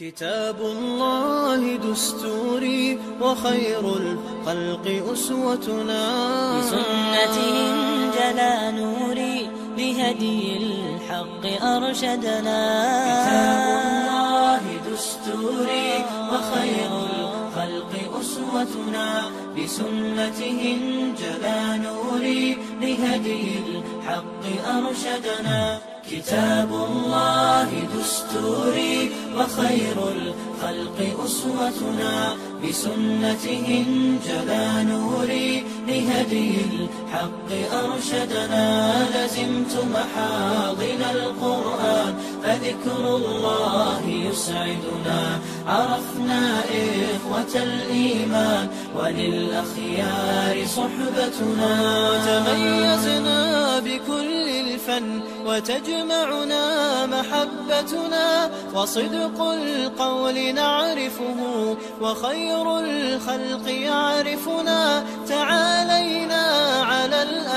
كتاب الله دستوري وخير الخلق أسوتنا. بسنته جلا نوري بهدي الحق أرشدنا. كتاب الله دستوري وخير الخلق أسوتنا. بسنته جلا نوري لهدي الحق أرشدنا. كتاب الله دستوري وخير الخلق أسوتنا بسنته جلا نوري لهدي الحق أرشدنا لزمت محاضن القرآن فذكر الله يسعدنا. عرفنا إخوة الإيمان وللأخيار صحبتنا. تميزنا بكل الفن وتجمعنا محبتنا. وصدق القول نعرفه وخير الخلق يعرفنا. تعالينا على المخطي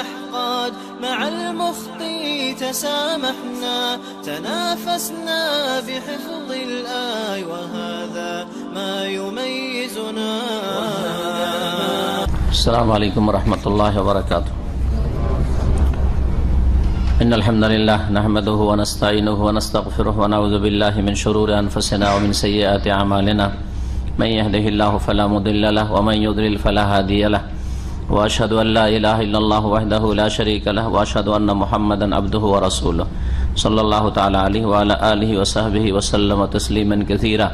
تسامحنا تنافسنا بحفظ الآي وهذا ما يميزنا. السلام عليكم ورحمة الله وبركاته. إن الحمد لله نحمده ونستعينه ونستغفره ونعوذ بالله من شرور أنفسنا ومن سيئات أعمالنا. من يهده الله فلا مضل له ومن يضلل فلا هادي له. وأشهد أن لا إله إلا الله وحده لا شريك له وأشهد أن محمدا عبده ورسوله. صلى الله تعالى عليه وعلى آله وصحبه وسلم تسليما كثيرا.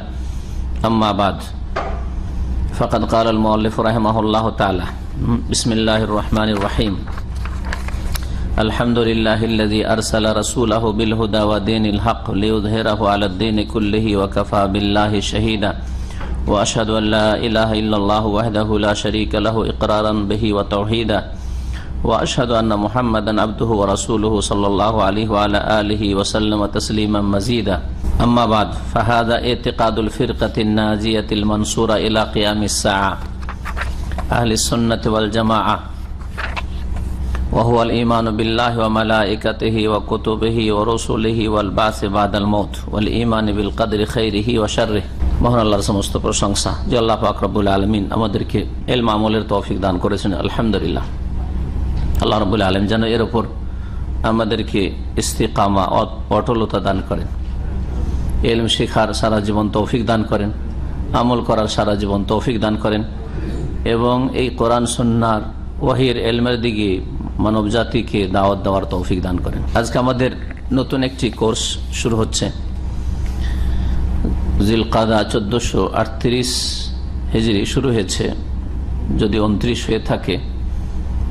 أما بعد، فقد قال المؤلف رحمه الله تعالى. بسم الله الرحمن الرحيم. الحمد لله الذي أرسل رسوله بالهدى ودين الحق ليظهره على الدين كله وكفى بالله شهيدا. وأشهد أن لا إله إلا الله وحده لا شريك له إقرارا به وتوحيدا. وأشهد أن محمدا عبده ورسوله صلى الله عليه وعلى آله وسلم تسليما مزيدا. أما بعد فهذا اعتقاد الفرقة الناجية المنصورة إلى قيام الساعة. أهل السنة والجماعة. وهو الإيمان بالله وملائكته وكتبه ورسله والبعث بعد الموت والإيمان بالقدر خيره وشره. মহান আল্লাহর সমস্ত প্রশংসা। যে আল্লাহ ফাকরাবুল আলমিন আমাদেরকে এল মামলের তৌফিক দান করেছেন, আলহামদুলিল্লাহ। আল্লাহ রবুল আলম যেন এর ওপর আমাদেরকে ইস্তিকামা অটলতা দান করেন। এলম শেখার সারা জীবন তৌফিক দান করেন। আমল করার সারা জীবন তৌফিক দান করেন। এবং এই কোরআন সন্ন্যার ওয়াহির এলমের দিকে মানব জাতিকে দাওয়াত দেওয়ার তৌফিক দান করেন। আজকে আমাদের নতুন একটি কোর্স শুরু হচ্ছে। জিল কাদা চোদ্দশো আটত্রিশ হেজরি শুরু হয়েছে। যদি উনত্রিশ হয়ে থাকে,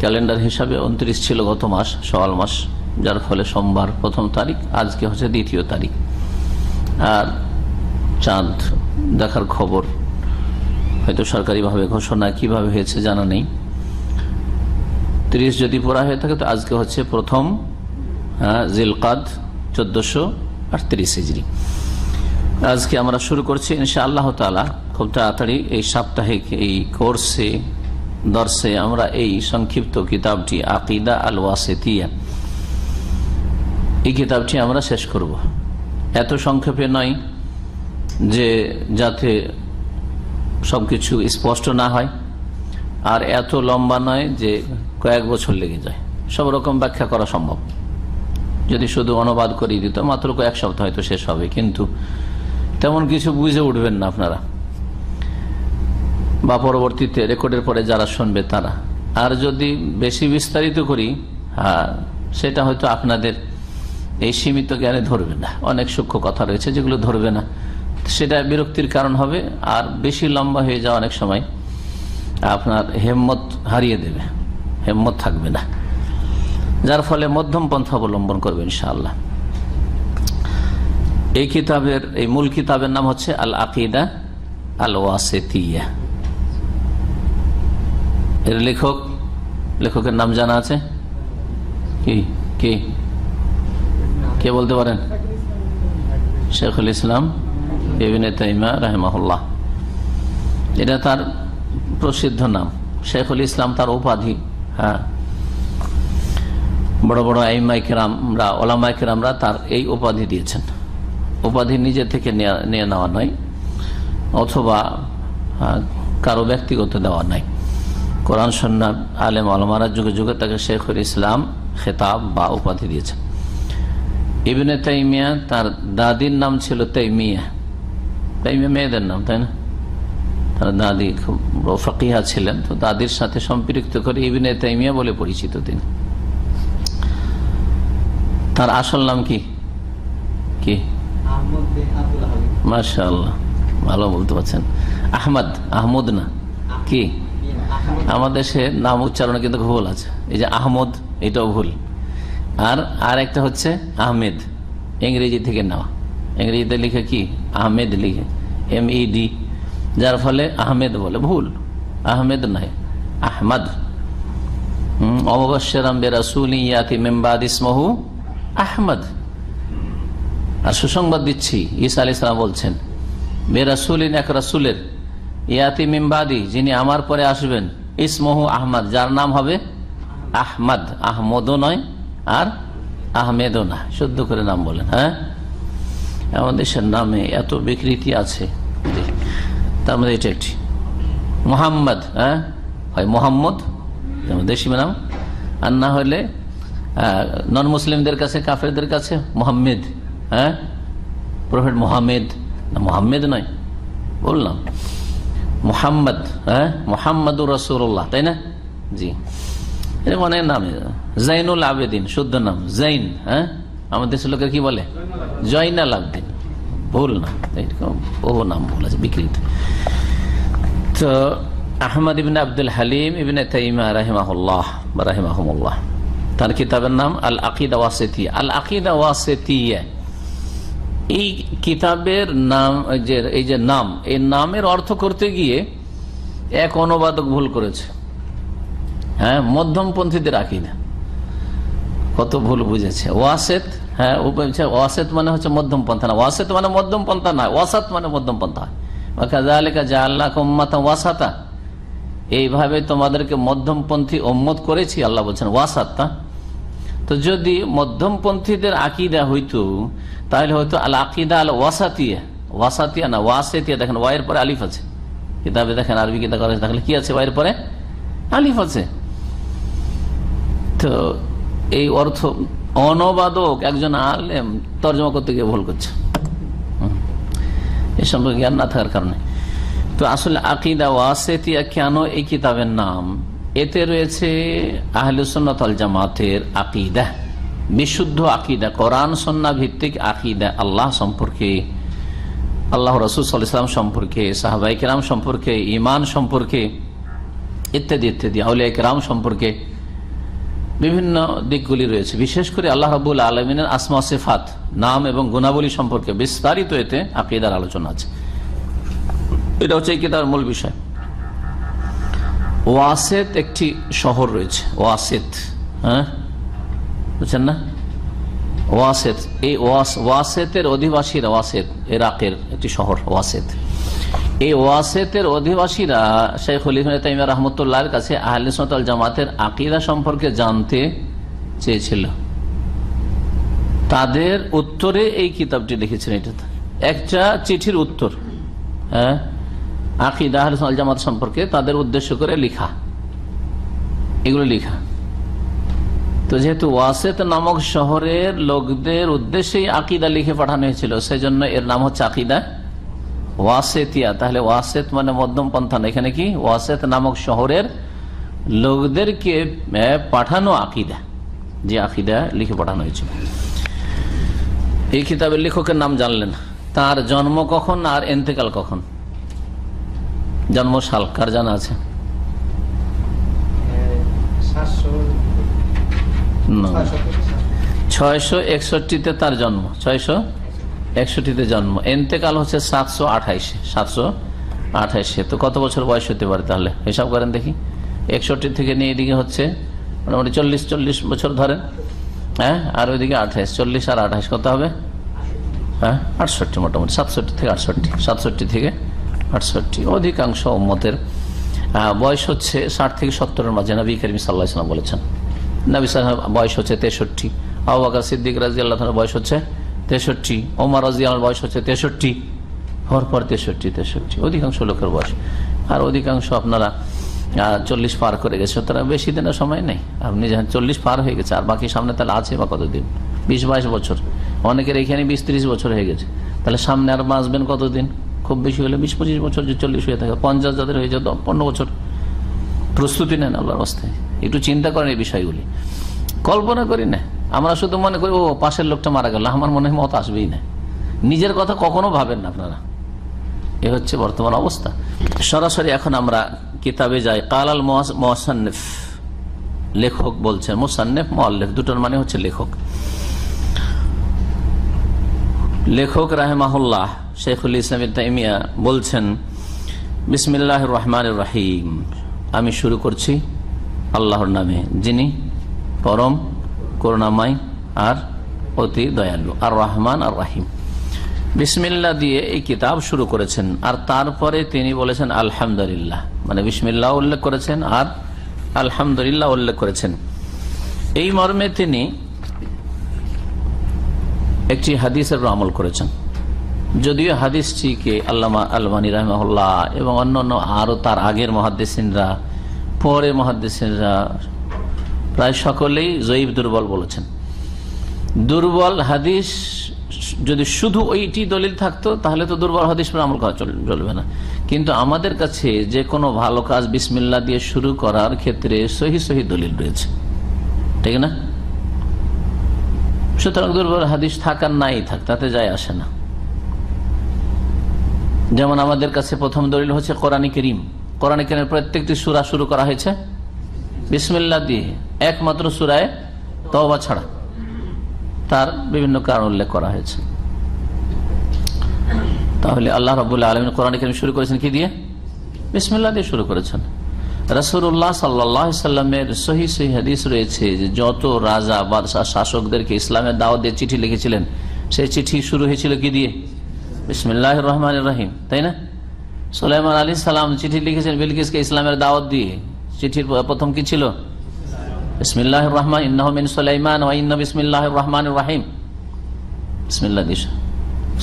ক্যালেন্ডার হিসাবে উনত্রিশ ছিল গত মাস, সওয়াল মাস, যার ফলে সোমবার প্রথম তারিখ, আজকে হচ্ছে দ্বিতীয় তারিখ। আর চাঁদ দেখার খবর হয়তো সরকারিভাবে ঘোষণা কীভাবে হয়েছে জানা নেই। তিরিশ যদি পড়া হয়ে থাকে, তো আজকে হচ্ছে প্রথম জিলকাদ চোদ্দশো আটত্রিশ হিজড়ি আজকে আমরা শুরু করছি ইনশা আল্লাহ তালা খুব তাড়াতাড়ি এই সাপ্তাহিক এই কোর্সে দর্শে আমরা এই সংক্ষিপ্ত কিতাবটি, আকিদা আল ওয়াসেতিয়া এই কিতাবটি আমরা শেষ করব। এত সংক্ষেপে নয় যে যাতে সবকিছু স্পষ্ট না হয়, আর এত লম্বা নয় যে কয়েক বছর লেগে যায়। সব রকম ব্যাখ্যা করা সম্ভব। যদি শুধু অনুবাদ করিয়ে দিত, মাত্র কয়েক সপ্তাহ হয়তো শেষ হবে, কিন্তু তেমন কিছু বুঝে উঠবেন না আপনারা। বা পরবর্তীতে রেকর্ডের পরে যারা শুনবে তারা। আর যদি বেশি বিস্তারিত করি হ্যাঁ সেটা হয়তো আপনাদের এই সীমিত জ্ঞানে ধরবে না। অনেক সূক্ষ্ম কথা রয়েছে যেগুলো ধরবে না। সেটা বিরক্তির কারণ হবে, আর বেশি লম্বা হয়ে যাওয়া অনেক সময় আপনার হেম্মত হারিয়ে দেবে। হেম্মত থাকবে না। যার ফলে মধ্যম পন্থা অবলম্বন করবে ইনশাআল্লাহ। এই কিতাবের, এই মূল কিতাবের নাম হচ্ছে আল আকিদা আল ওয়াসেতিয়া এর লেখক, লেখকের নাম জানা আছে? কি? কি? কে বলতে পারেন? শেখুল ইসলাম তাইমা, রাহেমাহুল্লাহ। এটা তার প্রসিদ্ধ নাম। শেখুল ইসলাম তার উপাধি। হ্যাঁ। বড় বড় আইমাইকেরামরা ওলামাইকেরামরা তার এই উপাধি দিয়েছেন। উপাধি নিজে থেকে নেয়া- নেওয়া নয়, অথবা কারও ব্যক্তিগত দেওয়া নাই কোরআন সন্ন্যার আলেম, আলমারা যুগে যুগে তাকে শেখুল ইসলাম খেতাব বা উপাধি দিয়েছেন ইবনে তাইমিয়া তার দাদির নাম ছিল তাইমিয়া। তাইমিয়া মেয়েদের নাম, তাই না? তার দাদি খুব ফকিহা ছিলেন, তো দাদির সাথে সম্পৃক্ত করে ইবনে তাইমিয়া বলে পরিচিত তিনি। তার আসল নাম কি? কি? মাশাআল্লাহ ভালো বলতে পারছেন। আহমদ আহমদ না? কি? আমাদের দেশে নাম উচ্চারণে কিন্তু ভুল আছে। এই যে আহমদ এটাও ভুল। আর আর একটা হচ্ছে আহমেদ। ইংরেজি থেকে নেওয়া ইংরেজিতে লিখে কি? আহমেদ লিখে। এম ই ডি যার ফলে আহমেদ বলে। ভুল। আহমেদ নাই। আহমদ। অবশ্যরাম বেরাসুল ইয়াতি মেম্বাদ ইসমহু আহমদ। আর সুসংবাদ দিচ্ছি, ঈসা আলি সালাম বলছেন বেরাসুলিন এক রাসুলের, ইয়াতি মিমবাদি যিনি আমার পরে আসবেন, ইসমহু আহমদ, যার নাম হবে আহমদ, আহমদও নয় আর আহমেদও না। শুদ্ধ করে নাম বলেন হ্যাঁ? আমাদের দেশের নামে এত বিকৃতি আছে। তার মধ্যে এটা একটি। মোহাম্মদ হ্যাঁ? হয় মোহাম্মদ দেশি নাম। আর না হলে নন মুসলিমদের কাছে, কাফেরদের কাছে, মোহাম্মেদ। হ্যাঁ? প্রফেট মোহাম্মেদ? মোহাম্মেদ নয়। বললাম। মোহাম্মদ হ্যাঁ? মোহাম্মদুর রসুল্লাহ তাই না? জি। এরকম অনেক নাম। জাইনুল আবেদিন, শুদ্ধ নাম। জাইন হ্যাঁ? আমাদের দেশের লোকের কি বলে? জয়নাল আবেদিন। ভুল না। এরকম বহু নাম ভুল আছে, বিকৃত। তো আহমদ ইবিন আব্দুল হালিম ইবিন তাইমা রাহিমাহুল্লাহ রাহিমাহমুল্লাহ। তার কিতাবের নাম আল আকিদা ওয়াসেতিয়া। আল আকিদা ওয়াসেতিয়া। এই কিতাবের নাম যে, এই যে নাম, এই নামের অর্থ করতে গিয়ে এক অনুবাদক ভুল করেছে। হ্যাঁ মধ্যমপন্থীদের আকিদা। কত ভুল বুঝেছে। ওয়াসেত হ্যাঁ ওয়াসেত মানে হচ্ছে মধ্যম পন্থা না। ওয়াসেত মানে মধ্যম পন্থা না, ওয়াসাত মানে মধ্যম পন্থা ওয়াসাতা। এইভাবে তোমাদেরকে মধ্যমপন্থী ওম্মত করেছি, আল্লাহ বলছেন ওয়াসাত্তা তো যদি মধ্যমপন্থীদের আকিদা হইতো তাহলে হয়তো আল আকিদা আল ওয়াসাতিয়া ওয়াসাতিয়া না, ওয়াসেতিয়া, দেখেন ওয়াইয়ের পরে আলিফ আছে। কিতাবে দেখেন আরবি কিতাব করা দেখলে কি আছে ওয়াইয়ের পরে? আলিফ আছে। তো এই অর্থ অনবাদক, একজন আলেম তর্জমা করতে গিয়ে ভুল করছে। এ সম্পর্কে জ্ঞান না থাকার কারণে। তো আসলে আকিদা ওয়াসেতিয়া কেন এই কিতাবের নাম? এতে রয়েছে আহলুসন্নতল জামাতের আকিদা। বিশুদ্ধ আকিদা, কোরআন সন্না ভিত্তিক আকিদা আল্লাহ সম্পর্কে, আল্লাহ রসুল সাল্লাম সম্পর্কে সাহাবাই কেরাম সম্পর্কে ইমান সম্পর্কে ইত্যাদি ইত্যাদি, আউলিয়া কেরাম সম্পর্কে বিভিন্ন দিকগুলি রয়েছে। বিশেষ করে আল্লাহ রাবুল আলমিনের আসমা সেফাত, নাম এবং গুণাবলী সম্পর্কে বিস্তারিত এতে আকিদার আলোচনা আছে। এটা হচ্ছে এই কিতাবের মূল বিষয়। ওয়াসেত একটি শহর রয়েছে, ওয়াসেত হ্যাঁ? বুঝছেন না? ওয়াসেত, এই ওয়াসেতের অধিবাসীরা, ওয়াসেত এরাকের একটি শহর, ওয়াসেত। এই ওয়াসেতের অধিবাসীরা শেখ তাইমা রহমতুল্লাহর কাছে আহলিসল জামাতের আকিদা সম্পর্কে জানতে চেয়েছিল। তাদের উত্তরে এই কিতাবটি লিখেছেন এটা। একটা চিঠির উত্তর হ্যাঁ? আকিদা আহলিসল জামাত সম্পর্কে তাদের উদ্দেশ্য করে লিখা। এগুলো লিখা। তো যেহেতু ওয়াসেত নামক শহরের লোকদের উদ্দেশ্যেই আকিদা লিখে পাঠানো হয়েছিল, সেজন্য এর নাম হচ্ছে আকিদা ওয়াসেতিয়া। তাহলে ওয়াসেত মানে মধ্যম পন্থা এখানে কি? ওয়াসেত নামক শহরের লোকদেরকে পাঠানো আকিদা, যে আকিদা লিখে পাঠানো হয়েছিল। এই কিতাবের লেখকের নাম জানলেন। তার জন্ম কখন আর এন্তেকাল কখন? জন্ম সাল কার জানা আছে? ছয়শো একষট্টিতে তার জন্ম ছয়শো একষট্টিতে জন্ম। এন্তেকাল হচ্ছে সাতশো আঠাইশে সাতশো আঠাইশে। তো কত বছর বয়স হতে পারে তাহলে? হিসাব করেন দেখি। একষট্টি থেকে নিয়ে এদিকে হচ্ছে মোটামুটি চল্লিশ চল্লিশ বছর ধরেন। হ্যাঁ আর ওইদিকে আঠাইশ চল্লিশ আর আঠাইশ কত হবে? হ্যাঁ আটষট্টি মোটামুটি সাতষট্টি থেকে আটষট্টি সাতষট্টি থেকে আটষট্টি। অধিকাংশ আহ, বয়স হচ্ছে ষাট থেকে সত্তরের মাঝে। নবী করিম সাল্লাহ ইসলাম বলেছেন। নবী বয়স হচ্ছে তেষট্টি। আবাকা সিদ্দিক রাজি আল্লাহ বয়স হচ্ছে তেষট্টি। ওমর রাজি আল্লাহর বয়স হচ্ছে তেষট্টি। হওয়ার পর তেষট্টি তেষট্টি। অধিকাংশ লোকের বয়স। আর অধিকাংশ আপনারা চল্লিশ পার করে গেছে। তারা বেশি দিনের সময় নেই। আপনি যখন চল্লিশ পার হয়ে গেছে, আর বাকি সামনে তাহলে আছে বা কতদিন? বিশ, বাইশ বছর। অনেকের এখানে বিশ, ত্রিশ বছর হয়ে গেছে। তাহলে সামনে আর বাঁচবেন কতদিন? খুব বেশি হলে বিশ, পঁচিশ বছর যে চল্লিশ হয়ে থাকে, পঞ্চাশ যাদের হয়ে যেত পনেরো বছর। প্রস্তুতি নেন আল্লাহর অবস্থায় একটু চিন্তা করেন এই বিষয়গুলি। কল্পনা করি না। আমরা শুধু মনে করি, ও, পাশের লোকটা মারা গেল, আমার মনে হয় মত আসবেই না। নিজের কথা কখনো ভাবেন না আপনারা। এ হচ্ছে বর্তমান অবস্থা। সরাসরি এখন আমরা কিতাবে যাই। কালাল মোসান্নেফ লেখক বলছেন, মোসান্নেফ মোয়াল্লেফ দুটোর মানে হচ্ছে লেখক। লেখক রাহেমাহুল্লাহ শেখুল ইসলাম তাইমিয়া বলছেন বিসমিল্লাহ রহমান রাহিম। আমি শুরু করছি। আল্লাহর নামে, যিনি পরম করুণাময় আর অতি দয়ালু। আর রহমান আর রাহিম। বিসমিল্লা দিয়ে এই কিতাব শুরু করেছেন। আর তারপরে তিনি বলেছেন, আলহামদুলিল্লাহ। মানে বিসমিল্লাহ উল্লেখ করেছেন আর আলহামদুলিল্লাহ উল্লেখ করেছেন। এই মর্মে তিনি একটি হাদিসের আমল করেছেন। যদিও হাদিসটিকে আল্লামা আলমানি রহমাল্লাহ এবং অন্যান্য আরও তার আগের মহাদ্দেসিনরা পরে মহাদ্দেসিনরা প্রায় সকলেই জয়ীব দুর্বল বলেছেন। দুর্বল হাদিস যদি শুধু ওইটি দলিল থাকতো, তাহলে তো দুর্বল হাদিস পর আমল করা চলবে না। কিন্তু আমাদের কাছে যে কোনো ভালো কাজ বিসমিল্লা দিয়ে শুরু করার ক্ষেত্রে সহি সহি দলিল রয়েছে। ঠিক না? সুতরাং দুর্বল হাদিস থাকার নাই থাক, তাতে যায় আসে না। যেমন আমাদের কাছে প্রথম দলিল হচ্ছে কোরআনী করিম। কোরআনী করিমের প্রত্যেকটি সুরা শুরু করা হয়েছে। বিসমিল্লা দিয়ে। একমাত্র সুরায় তওবা ছাড়া। তার বিভিন্ন কারণ উল্লেখ করা হয়েছে। তাহলে আল্লাহ রবুল্লাহ আলমিন কোরআন করিম শুরু করেছেন কি দিয়ে? বিসমিল্লা দিয়ে শুরু করেছেন। রসুল্লাহ সাল্লাহ সাল্লামের সহি সহি হাদিস রয়েছে যে, যত রাজা বাদশাহ শাসকদেরকে ইসলামের দাওয়াত দিয়ে চিঠি লিখেছিলেন, সেই চিঠি শুরু হয়েছিল কি দিয়ে? বিসমিল্লাহ রহমান রাহিম। তাই না? সুলাইমান আলী সালাম চিঠি লিখেছেন বিলকিসকে ইসলামের দাওয়াত দিয়ে। চিঠির প্রথম কি ছিল? বিসমিল্লাহ রহমান ইন্নহমিন সুলাইমান ও ইন্ন বিসমিল্লাহ রহমান রাহিম বিসমিল্লাহ দিস।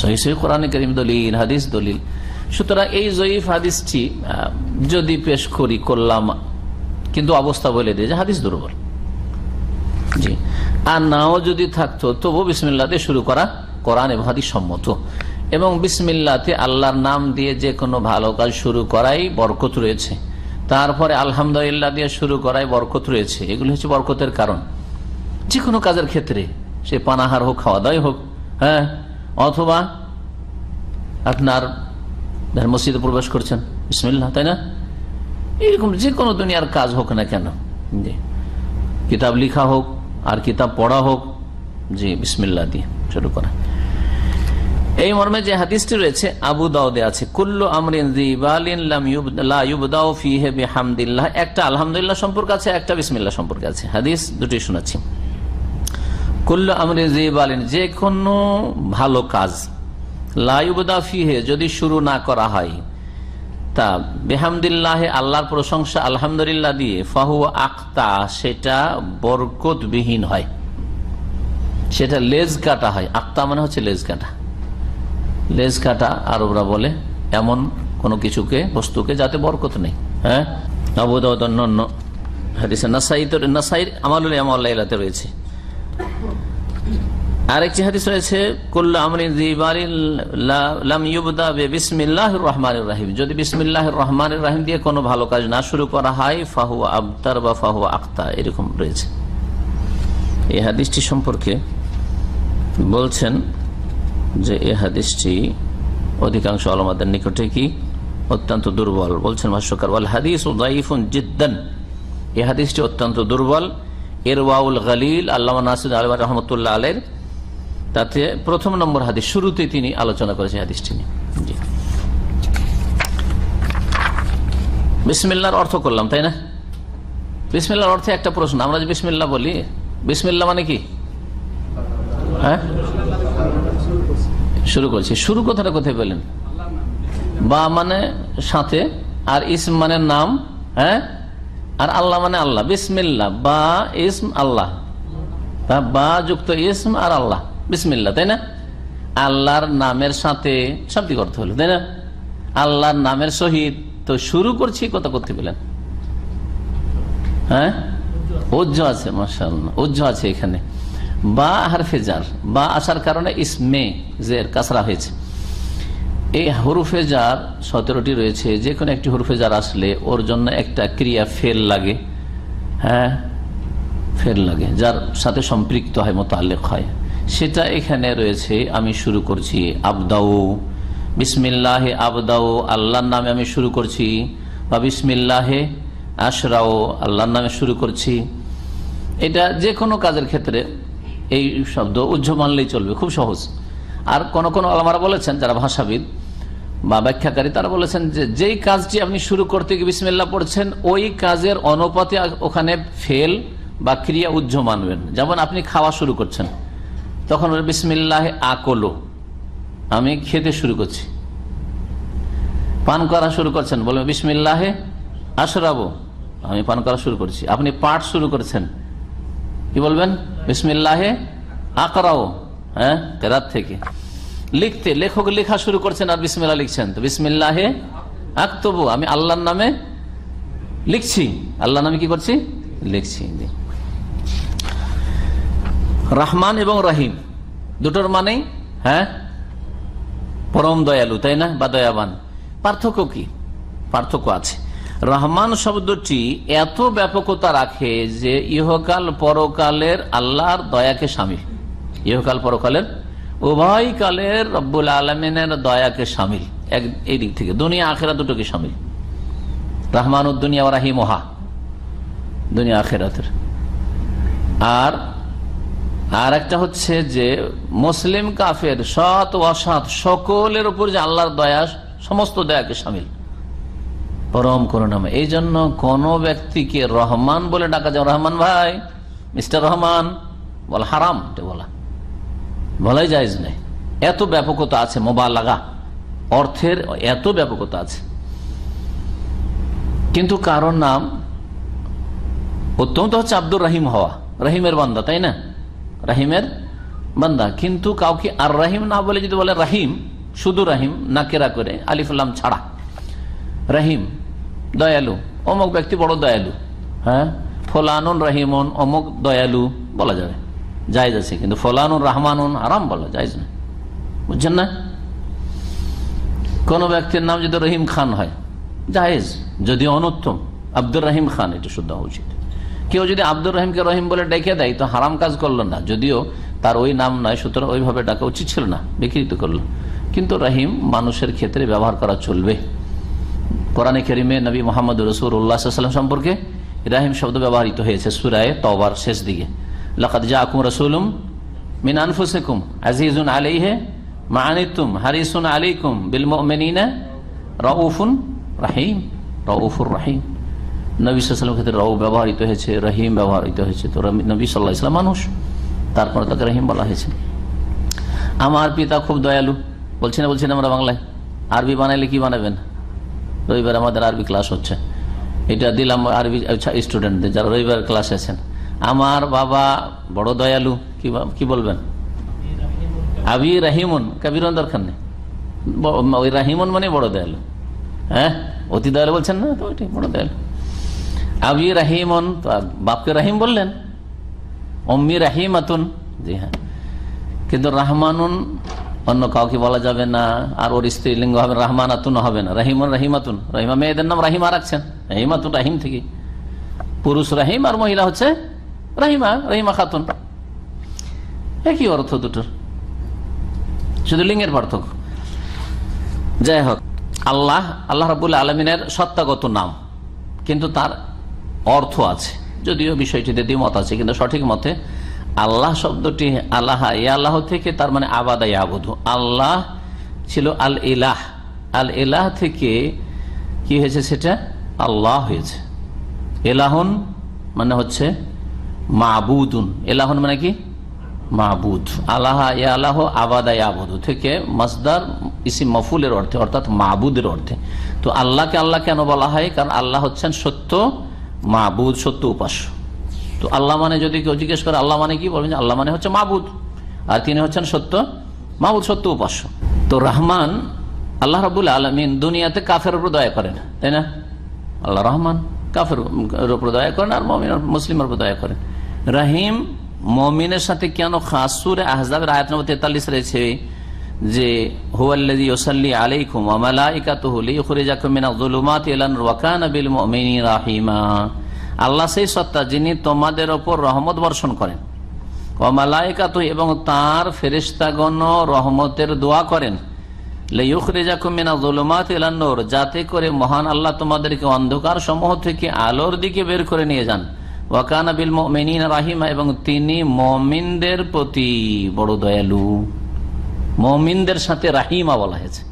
সহি সহি কোরআন করিম দলিল, হাদিস দলিল। সুতরাং এই জয়ীফ হাদিসটি যদি পেশ করি করলাম, কিন্তু অবস্থা বলে দিয়ে যে হাদিস দুর্বল। জি। আর নাও যদি থাকতো তবু বিসমিল্লাতে শুরু করা কোরআন এবং হাদিস সম্মত। এবং বিসমিল্লাতে আল্লাহর নাম দিয়ে যে কোনো ভালো কাজ শুরু করাই বরকত রয়েছে। তারপরে আলহামদুলিল্লাহ দিয়ে শুরু করাই বরকত রয়েছে। এগুলি হচ্ছে বরকতের কারণ। যে কোনো কাজের ক্ষেত্রে, সে পানাহার হোক খাওয়া দাওয়াই হোক হ্যাঁ অথবা আপনার মসজিদে প্রবেশ করছেন, বিসমিল্লাহ, তাই না? এরকম যে কোনো দুনিয়ার কাজ হোক না কেন। জি। কিতাব লিখা হোক আর কিতাব পড়া হোক, জি, বিসমিল্লাহ দিয়ে শুরু করা। এই মর্মে যে হাদিসটি রয়েছে, আবু দাউদে আছে, কুল্লু আমরিন বিহামদিল্লাহ। একটা আলহামদুলিল্লাহ সম্পর্ক আছে, একটা বিসমিল্লাহ সম্পর্ক আছে। হাদিস দুটি শোনাচ্ছি। কুল্লু আমরিন যিবালিন যে কোনো ভালো কাজ লা ইউবদা ফিহে যদি শুরু না করা হয়, তা বেহামদুল্লাহ আল্লাহর প্রশংসা আলহামদুলিল্লাহ দিয়ে ফাহু আক্তা, সেটা বরকতবিহীন হয়। সেটা লেজ কাটা হয়। আক্তা মানে হচ্ছে লেজ কাটা। লেজ কাটা আরবরা বলে, এমন কোনো কিছুকে, বস্তুকে, যাতে বরকত নেই হ্যাঁ? অন্য নাসাই তো আমালুল রয়েছে। হাদিস রয়েছে রহিম। যদি রহিম দিয়ে কোনো ভালো কাজ না শুরু করা হয় ফাহু আবতার বা ফাহু আক্তা, এরকম রয়েছে। এই হাদিসটি সম্পর্কে বলছেন যে এই হাদিসটি অধিকাংশ আলমাদের নিকটে কি? অত্যন্ত দুর্বল। বলছেন ভাষ্যকার, ওয়াল হাদিস উদাইফুন জিদ্দান। এই হাদিসটি অত্যন্ত দুর্বল। এর ওয়াউল গালিল আল্লাহ নাসিদ আলম রহমতুল্লাহ আলের তাতে প্রথম নম্বর হাদিস শুরুতে তিনি আলোচনা করেছেন হাদিসটি নিয়ে। বিসমিল্লার অর্থ করলাম, তাই না? বিসমিল্লার অর্থে একটা প্রশ্ন, আমরা যে বিসমিল্লা বলি, বিসমিল্লা মানে কি? হ্যাঁ? শুরু করছি। শুরু কথাটা কোথায় পেলেন? বা মানে সাথে, আর ইসম মানে নাম হ্যাঁ? আর আল্লাহ মানে আল্লাহ। বিসমিল্লা বা ইসম আল্লাহ। বা যুক্ত ইসম আর আল্লাহ। বিসমিল্লা তাই না? আল্লাহর নামের সাথে শাব্দিক অর্থ হলো, তাই না? আল্লাহর নামের সহিত। তো শুরু করছি, কথা করতে পেলেন? হ্যাঁ? উজ্জ আছে মাসাল উজ্জ আছে এখানে। বা হারফে জার, বা আসার কারণে ইসমে জের কাসরা হয়েছে। এই হরুফে জার সতেরোটি রয়েছে যে কোনো একটি হরুফে জার আসলে ওর জন্য একটা ক্রিয়া ফেল লাগে। হ্যাঁ ফেল লাগে, যার সাথে সম্পৃক্ত হয়, মোতালেক হয়। সেটা এখানে রয়েছে, আমি শুরু করছি, আবদাউ। বিসমিল্লাহে আবদাউ, আল্লাহর নামে আমি শুরু করছি। বা বিসমিল্লাহে আশরাও আল্লাহর নামে শুরু করছি। এটা যে কোনো কাজের ক্ষেত্রে এই শব্দ উজ্জ্ব মানলেই চলবে, খুব সহজ। আর কোন কোন আলমারা বলেছেন, যারা ভাষাবিদ বা ব্যাখ্যাকারী, তারা বলেছেন যে যেই কাজটি আপনি শুরু করতে গিয়ে বিসমিল্লা পড়ছেন, ওই কাজের অনুপাতে ওখানে ফেল বা ক্রিয়া উজ্জ মানবেন। যেমন আপনি খাওয়া শুরু করছেন, তখন বিসমিল্লাহ আকলো, আমি খেতে শুরু করছি। পান করা শুরু করছেন বলবেন বিসমিল্লাহে আশরাবো, আমি পান করা শুরু করছি। আপনি পাঠ শুরু করছেন কি বলবেন? বিসমিল্লাহে আকরাও হ্যাঁ কেরাত থেকে। লিখতে, লেখক লেখা শুরু করছেন আর বিসমিল্লা লিখছেন। তো বিসমিল্লাহে আক্তবু, আমি আল্লাহর নামে লিখছি। আল্লাহ নামে কি করছি? লিখছি। রহমান এবং রহিম, দুটোর মানেই হ্যাঁ পরম দয়ালু, তাই না? বা দয়াবান। পার্থক্য কি? পার্থক্য আছে। রহমান শব্দটি এত ব্যাপকতা রাখে যে ইহকাল পরকালের আল্লাহর দয়াকে সামিল। ইহকাল পরকালের, উভয় কালের রব্বুল আলমিনের দয়াকে সামিল। এক, এই দিক থেকে। দুনিয়া, আখেরা দুটোকে সামিল। রহমান উদ্দুনিয়া রাহিমহা। দুনিয়া, আখেরাতের। আর আর একটা হচ্ছে যে মুসলিম কাফের সৎ অসৎ সকলের উপর যে আল্লাহর দয়া, সমস্ত দয়াকে সামিল। পরম করুণাময় এই জন্য কোন ব্যক্তিকে রহমান বলে ডাকা যায়, রহমান ভাই, মিস্টার রহমান, বল হারাম বলা। বলাই যায় নাই এত ব্যাপকতা আছে মোবাইল লাগা অর্থের এত ব্যাপকতা আছে। কিন্তু কারোর নাম অত্যন্ত হচ্ছে আব্দুর রাহিম হওয়া, রাহিমের বান্দা, তাই না? রাহিমের বান্দা। কিন্তু কাউকে আর রাহিম না বলে যদি বলে রাহিম, শুধু রাহিম, নাকেরা করে আলিফুল্লাম ছাড়া। রাহিম, দয়ালু, অমুক ব্যক্তি বড় দয়ালু হ্যাঁ? ফলানুন রাহিমন, অমুক দয়ালু বলা যাবে। জায়জ আছে, কিন্তু ফলানুন রহমানুন আরাম বলা যায় না বুঝছেন না? কোন ব্যক্তির নাম যদি রহিম খান হয়, জায়েজ। যদিও অনুত্তম, আব্দুর রহিম খান, এটা শুদ্ধ উচিত। কেউ যদি আব্দুর রহিমকে রহিম বলে ডেকে দেয়, তো হারাম কাজ করল না। যদিও তার ওই নাম নয়, সুতরাং ওইভাবে ডাকা উচিত ছিল না, বিকৃত করল। কিন্তু রহিম মানুষের ক্ষেত্রে ব্যবহার করা চলবে। কোরআনে কেরিমে নবী মোহাম্মদ রসুর উল্লাহাম সম্পর্কে রাহিম শব্দ ব্যবহৃত হয়েছে সুরায় তবার শেষ দিকে। লকাত জা আকুম রসুলুম মিন আনফুসেকুম আজিজুন আলিহে মানিতুম হারিসুন আলিকুম বিল মেনিনা রউফুন রাহিম, রউফুর রাহিম। নবী সাল্লাম ক্ষেত্রে রউ ব্যবহৃত হয়েছে, রহিম ব্যবহৃত হয়েছে। তো নবী সাল্লাহ ইসলাম মানুষ, তারপরে তাকে রহিম বলা হয়েছে। আমার পিতা খুব দয়ালু, বলছি না বলছি না আমরা বাংলায়। আরবি বানাইলে কি বানাবেন? রবিবার আমাদের আরবি ক্লাস হচ্ছে। এটা দিলাম আরবি স্টুডেন্টদের যারা রবিবার ক্লাস আছেন। আমার বাবা বড় দয়ালু, কি বলবেন? আবি রাহিমন কাবিরন দরকার নেই ওই রাহিমন মানে বড় দয়ালু। হ্যাঁ? অতি দয়ালু বলছেন না, তো ওইটাই বড় দয়ালু। আবি রাহিমন বাপকে রাহিম বললেন? অম্মি রাহিমাতুন, জি হ্যাঁ। কিন্তু রাহমানুন অন্য কাউকে বলা যাবে না। আর ওর স্ত্রী লিঙ্গ হবে রাহমানাতুন, হবে না। রাহিমন রাহিমাতুন। রাহিমা মেয়েদের নাম রাহিমা রাখছেন। রাহিমাতুন রাহিম থেকে পুরুষ রাহিম আর মহিলা হচ্ছে রাহিমা রাহিমা খাতুন। একই অর্থ দুটোর। শুধু লিঙ্গের পার্থক্য। যাই হোক, আল্লাহ আল্লাহ রাবুল্লাহ আলমিনের সত্তাগত নাম। কিন্তু তার অর্থ আছে। যদিও বিষয়টিতে দ্বিমত আছে, কিন্তু সঠিক মতে আল্লাহ শব্দটি আল্লাহ আল্লাহ থেকে তার মানে আবাদা। আবধু আল্লাহ ছিল আল ইলাহ। আল ইলাহ থেকে কি হয়েছে সেটা? আল্লাহ হয়েছে। এলাহন মানে হচ্ছে মাবুদুন। এলাহন মানে কি? মাহবুদ আল্লাহ আল্লাহ আবাদা আবুদু থেকে মাসদার ইসিম মফুলের অর্থে, অর্থাৎ মাহবুদের অর্থে। তো আল্লাহকে আল্লাহ কেন বলা হয়? কারণ আল্লাহ হচ্ছেন সত্য মাহবুদ সত্য উপাস্য। তো আল্লাহ মানে যদি কেউ জিজ্ঞেস করে, আল্লাহ মানে কি? বলবেন আল্লাহ মানে হচ্ছে মাহবুদ আর তিনি হচ্ছেন সত্য মাহবুদ সত্য উপাস্য। তো রহমান আল্লাহ রাবুল আলমিন দুনিয়াতে কাফের উপর দয়া করেন তাই না? আল্লাহ রহমান কাফের উপর দয়া করেন আর মমিন মুসলিমের উপর দয়া করেন। রাহিম মমিনের সাথে কেন খাস? সুরে আহজাবের আয়াত নম্বর তেতাল্লিশ রয়েছে যে, হুয়াল্লাযী ইউসাল্লি আলাইকুম ওয়া মালাইকাতুহু লিইখরিজাকুম মিনাজ ইলান ওয়া বিল মুমিনিনা রাহিমা। আল্লাহ সেই সত্তা যিনি তোমাদের ওপর রহমত বর্ষণ করেন। ওয়া মালাইকাতুহু এবং তার ফেরেশতাগণ রহমতের দোয়া করেন। যাতে করে মহান আল্লাহ তোমাদেরকে অন্ধকার সমূহ থেকে আলোর দিকে বের করে নিয়ে যান। ওয়াকানা বিল রাহিমা, এবং তিনি মমিনদের প্রতি বড় দয়ালু। মমিনদের সাথে রাহিমা বলা হয়েছে।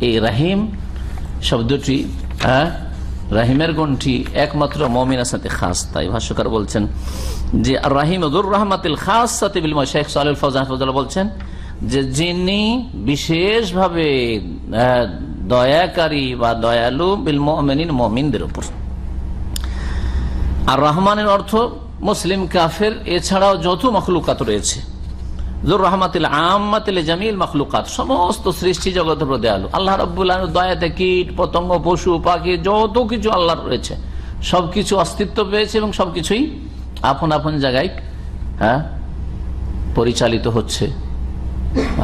এই রাহিম শব্দটি হ্যাঁ রাহিমের গণটি একমাত্র মমিনের সাথে খাস, তাই ভাষ্যকার বলছেন যে রাহিম রহমাতিল খাস সাথে বিল শেখ সাল ফজাহ বলছেন যে, যিনি বিশেষভাবে দয়াকারী বা দয়ালু বিল মমিন মমিনদের উপর। আর রহমানের অর্থ মুসলিম কাফের, এছাড়াও যত মখলুকাত রয়েছে। জামিল সমস্ত দয়াতে পশু, পাখি, যত কিছু আল্লাহ রয়েছে, সবকিছু অস্তিত্ব পেয়েছে এবং সবকিছুই আপন আপন জায়গায় হ্যাঁ পরিচালিত হচ্ছে।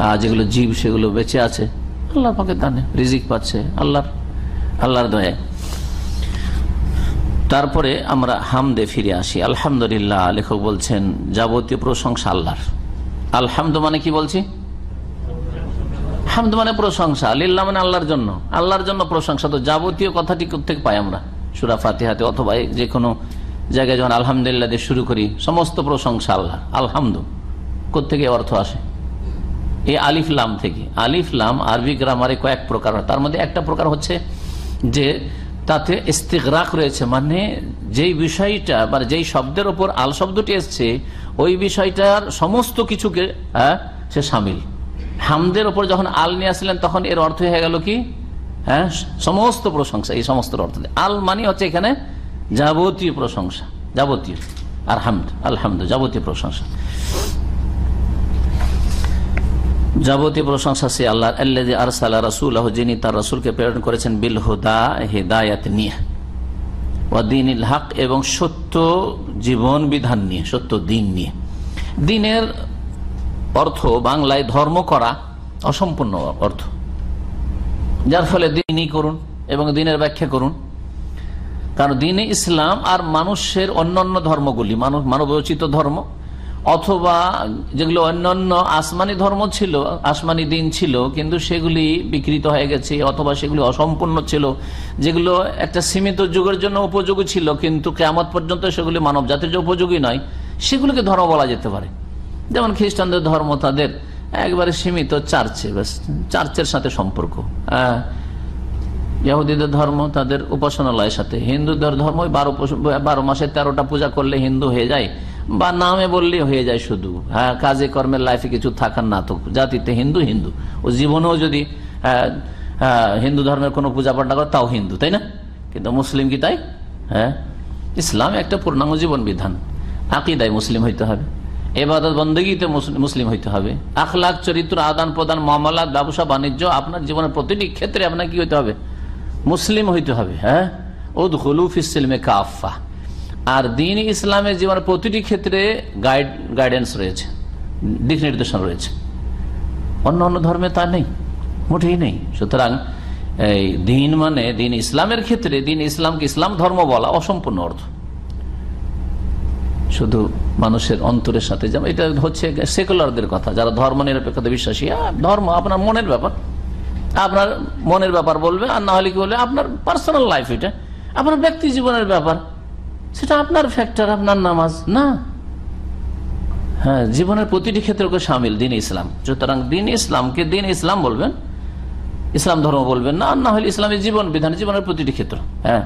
আর যেগুলো জীব, সেগুলো বেঁচে আছে। আল্লাহ পাকে দানে রিজিক পাচ্ছে, আল্লাহর আল্লাহর দয়া তারপরে আমরা হামদে ফিরে আসি। আলহামদুলিল্লাহ, লেখক বলছেন, যাবতীয় প্রশংসা আল্লাহর। আলহামদ মানে কি বলছি? হামদ মানে প্রশংসা, আলিল্লাহ মানে আল্লাহর জন্য। আল্লাহর জন্য প্রশংসা। তো যাবতীয় কথাটি কোথেকে পাই আমরা? সুরা ফাতিহাতে অথবা যে কোনো জায়গায় যখন আলহামদুলিল্লাহ দিয়ে শুরু করি, সমস্ত প্রশংসা আল্লাহ, আলহামদু। কোথেকে অর্থ আসে? এই আলিফ লাম থেকে। আলিফ লাম আরবি গ্রামারে কয়েক প্রকার তার মধ্যে একটা প্রকার হচ্ছে যে তাতে ইস্তিগরাক রয়েছে। মানে যেই বিষয়টা মানে যেই শব্দের ওপর আল শব্দটি এসছে ওই বিষয়টার সমস্ত কিছুকে হ্যাঁ সে সামিল। হামদের ওপর যখন আল নিয়ে আসলেন, তখন এর অর্থ হয়ে গেল কি? হ্যাঁ সমস্ত প্রশংসা, এই সমস্ত অর্থ আল মানে হচ্ছে এখানে যাবতীয় প্রশংসা, যাবতীয়। আর হামদ আলহামদ যাবতীয় প্রশংসা। যাবতীয় প্রশংসা সে আল্লাহ আল্লাহ আরসাল্লাহ রাসুল যিনি তার রাসুলকে প্রেরণ করেছেন, বিল হুদা হেদায়াত নিয়ে। ওয়াদিন হক এবং সত্য জীবন বিধান নিয়ে, সত্য দিন নিয়ে। দিনের অর্থ বাংলায় ধর্ম করা অসম্পূর্ণ অর্থ। যার ফলে দিনই করুন এবং দিনের ব্যাখ্যা করুন। কারণ দিনে ইসলাম আর মানুষের অন্যান্য ধর্মগুলি, মানব, মানবরচিত ধর্ম অথবা যেগুলো অন্যান্য আসমানি ধর্ম ছিল, আসমানি দিন ছিল, কিন্তু সেগুলি বিকৃত হয়ে গেছে অথবা সেগুলি অসম্পূর্ণ ছিল, যেগুলো একটা সীমিত যুগের জন্য উপযোগী ছিল, কিন্তু কেমত পর্যন্ত সেগুলি মানব জাতির যে উপযোগী নয়। সেগুলিকে ধর্ম বলা যেতে পারে। যেমন খ্রিস্টানদের ধর্ম তাদের একবারে সীমিত চার্চে, ব্যাস, চার্চের সাথে সম্পর্ক। ইহুদিদের ধর্ম তাদের উপাসনালয়ের সাথে, হিন্দুদের ধর্ম বারো বারো মাসে তেরোটা পূজা করলে হিন্দু হয়ে যায়। বা নামে বললে হয়ে যায় শুধু। হ্যাঁ কাজে কর্মের লাইফে কিছু থাকার না তো। জাতিতে হিন্দু হিন্দু। ও জীবনেও যদি হিন্দু ধর্মের কোনো পূজা পাঠ না করে, তাও হিন্দু, তাই না? কিন্তু মুসলিম কি তাই? হ্যাঁ ইসলাম একটা পূর্ণাঙ্গ জীবন বিধান আকিদায় মুসলিম হইতে হবে। এবাদত বন্দগীতে মুসলিম হইতে হবে। আখলাখ, চরিত্র, আদান প্রদান, মামলাত, ব্যবসা, বাণিজ্য, আপনার জীবনের প্রতিটি ক্ষেত্রে আপনার কি হইতে হবে? মুসলিম হইতে হবে হ্যাঁ? ওদ হলুফ ইসলামে কাফা আর দিন ইসলামের জীবনের প্রতিটি ক্ষেত্রে গাইড গাইডেন্স রয়েছে, দিক নির্দেশন রয়েছে। অন্য অন্য ধর্মে তা নেই, মোটেই নেই। সুতরাং এই দিন মানে দিন ইসলামের ক্ষেত্রে দিন ইসলামকে ইসলাম ধর্ম বলা অসম্পূর্ণ অর্থ। শুধু মানুষের অন্তরের সাথে যেমন এটা হচ্ছে সেকুলারদের কথা, যারা ধর্ম নিরপেক্ষতা বিশ্বাসী ধর্ম আপনার মনের ব্যাপার। আপনার মনের ব্যাপার বলবে, আর না হলে কি বলবে, আপনার পার্সোনাল লাইফ এটা। আপনার ব্যক্তি জীবনের ব্যাপার। সেটা আপনার ফ্যাক্টর আপনার নামাজ না? হ্যাঁ জীবনের প্রতিটি ক্ষেত্রে সামিল দিন ইসলাম। সুতরাং দিন ইসলামকে দিন ইসলাম বলবেন ইসলাম ধর্ম বলবেন না না হলে ইসলামের জীবন বিধান জীবনের প্রতিটি ক্ষেত্র হ্যাঁ।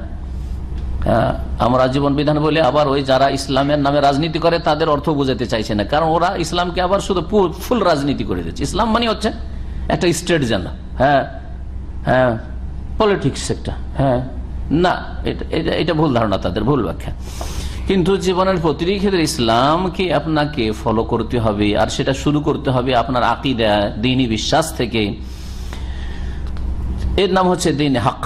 হ্যাঁ, আমরা জীবন বিধান বলে আবার ওই যারা ইসলামের নামে রাজনীতি করে তাদের অর্থ বুঝাতে চাইছে না কারণ ওরা ইসলামকে আবার শুধু ফুল রাজনীতি করে দিচ্ছে। ইসলাম মানে হচ্ছে একটা স্টেট যেন হ্যাঁ হ্যাঁ পলিটিক্স একটা হ্যাঁ। না, এটা এটা ভুল ধারণা তাদের, ভুল ব্যাখ্যা। কিন্তু জীবনের প্রতিটি ক্ষেত্রে ইসলামকে আপনাকে ফলো করতে হবে, আর সেটা শুরু করতে হবে আপনার আকিদা দিনই বিশ্বাস থেকে। এর নাম হচ্ছে দিন হক।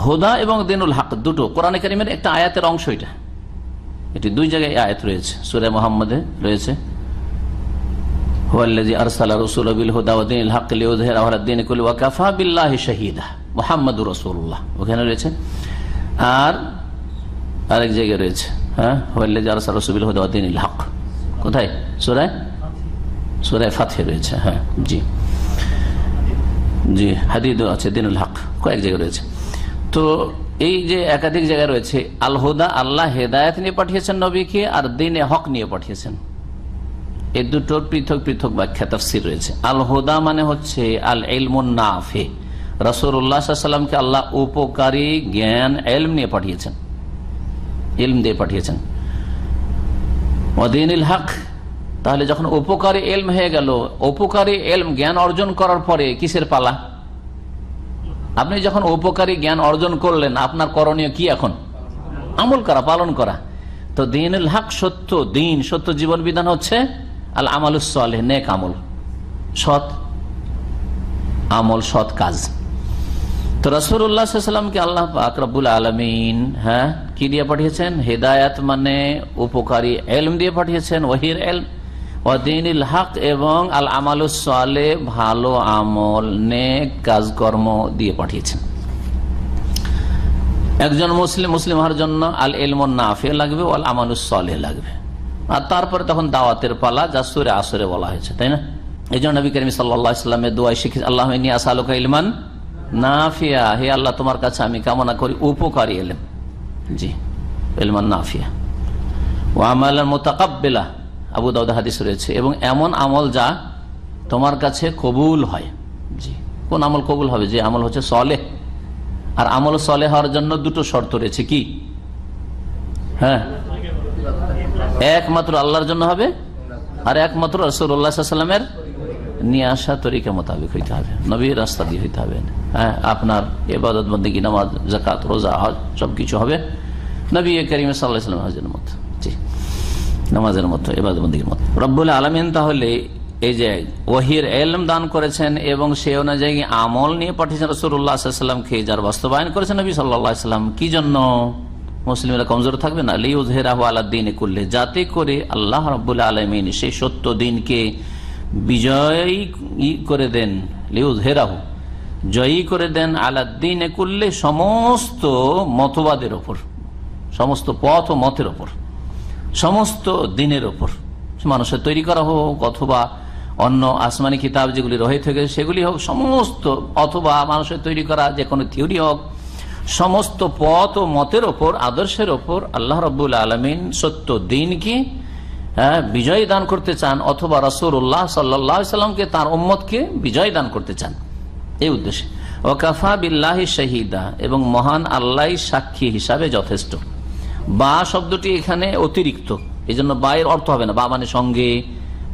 হোদা এবং দিনুল হক দুটো, কোরআন কারিমের একটা আয়াতের অংশ এটা। এটি দুই জায়গায় আয়াত রয়েছে, সুরে মোহাম্মদে রয়েছে। হুয়াল্লাযী আরসালা রাসূলা বিল হুদা দীনিল হক লিইয়ুযহিরাহু আলা দ্বীনি কুল্লি ওয়া কাফা বিল্লাহি শাহীদা। মুহাম্মাদুর রাসূলুল্লাহ। ওখানে রয়েছে। আর আরেক জায়গায় রয়েছে। হ্যাঁ? হুয়াল্লাযী আরসালা রাসূলা বিল হুদা ওয়া হক। কোথায়? সূরা সূরা ফাতহে রয়েছে। হ্যাঁ জি। জি হাদিদ আছে, দিনুল হক। কয়েক জায়গায় রয়েছে। তো এই যে একাধিক জায়গায় রয়েছে আল হুদা আল্লাহ হেদায়ত নিয়ে পাঠিয়েছেন নবীকে আর দিনে হক নিয়ে পাঠিয়েছেন। এই দুটোর পৃথক পৃথক ব্যাখ্যা তফসির রয়েছে। আল হুদা মানে হচ্ছে আল এলমুন নাফে রসুল্লাহামকে আল্লাহ উপকারী জ্ঞান, এলম নিয়ে পাঠিয়েছেন। এলম দিয়ে পাঠিয়েছেন। অদিন হক, তাহলে যখন উপকারী এলম হয়ে গেল, উপকারী এলম জ্ঞান অর্জন করার পরে কিসের পালা? আপনি যখন উপকারী জ্ঞান অর্জন করলেন, আপনার করণীয় কি এখন? আমল করা, পালন করা। তো দিনুল হক সত্য, দিন সত্য জীবন বিধান হচ্ছে আল নেক আমল। সৎ আমল, সৎ কাজ। তো রসুল্লাহামকে আল্লাহ আকরবুল আলমিন হ্যাঁ কি দিয়ে পাঠিয়েছেন? হেদায়াত মানে উপকারী এলম দিয়ে পাঠিয়েছেন, ওহির এলম। অদিনুল হক এবং আল আমালুসলে ভালো আমল, নেক কাজকর্ম দিয়ে পাঠিয়েছেন। একজন মুসলিম মুসলিম হওয়ার জন্য আল এলমন নাফে লাগবে আল আমালুসলে লাগবে। আর তারপরে তখন দাওয়াতের পালা, যা সুরে আসরে বলা হয়েছে, তাই না? এই জন্য নবী করিম সাল্লামের দোয়াই শিখে আল্লাহ আসালুকা ইলমান নাফিয়া হে আল্লাহ, তোমার কাছে আমি কামনা করি। উপকারী এলেম। জি, এলমান নাফিয়া ও আমাল মোতাকাব্বেলা, আবু দাউদ হাদিস রয়েছে। এবং এমন আমল যা তোমার কাছে কবুল হয়। জি, কোন আমল কবুল হবে? যে আমল হচ্ছে সলে আর আমল সলে হওয়ার জন্য দুটো শর্ত রয়েছে। কি? হ্যাঁ। একমাত্র আল্লাহর জন্য হবে, আর একমাত্র রসুল্লাহামের নিয়ে আসা তরিকা মোতাবেক হইতে হবে। নবীর রাস্তা দিয়ে হইতে হবে। হ্যাঁ আপনার এবাদত বন্দী নামাজ জাকাত রোজা, হজ, সবকিছু হবে নবী করিম সাল্লাহ হজের মতো। জি, নামাজের মতো এবাদত বন্দীর মতো। রব্বুল আলমিন তাহলে এই যে ওহির এলম দান করেছেন এবং সে অনুযায়ী আমল নিয়ে পাঠিয়েছেন রসুল্লাহামকে যার বাস্তবায়ন করেছেন নবী সাল্লাম কি জন্য? মুসলিমরা কমজোর থাকবে না। লিউজহেরাহু আলাদ্দিন করলে যাতে করে আল্লাহ রব্বুল আলমিন সেই সত্য দিনকে বিজয়ী করে দেন লিউজহেরাহু জয়ী করে দেন আলাদ্দিন করলে সমস্ত মতবাদের ওপর, সমস্ত পথ ও মতের ওপর, সমস্ত দিনের ওপর। মানুষের তৈরি করা হোক অথবা অন্য আসমানি কিতাব যেগুলি রয়ে থেকে, সেগুলি হোক, সমস্ত অথবা মানুষের তৈরি করা যে কোনো থিওরি হোক, সমস্ত পথ ও মতের ওপর, আদর্শের ওপর আল্লাহ রব্বুল আলমিন সত্য দিনকে বিজয় দান করতে চান অথবা রসুল্লাহ সাল্লাহ সাল্লামকে তার উম্মতকে বিজয় দান করতে চান। এই উদ্দেশ্যে। ও কাফা বিল্লাহি শাহিদা, এবং মহান আল্লাহ সাক্ষী হিসাবে যথেষ্ট। বা শব্দটি এখানে অতিরিক্ত। এই জন্য বায়ের অর্থ হবে না। বা মানে সঙ্গে,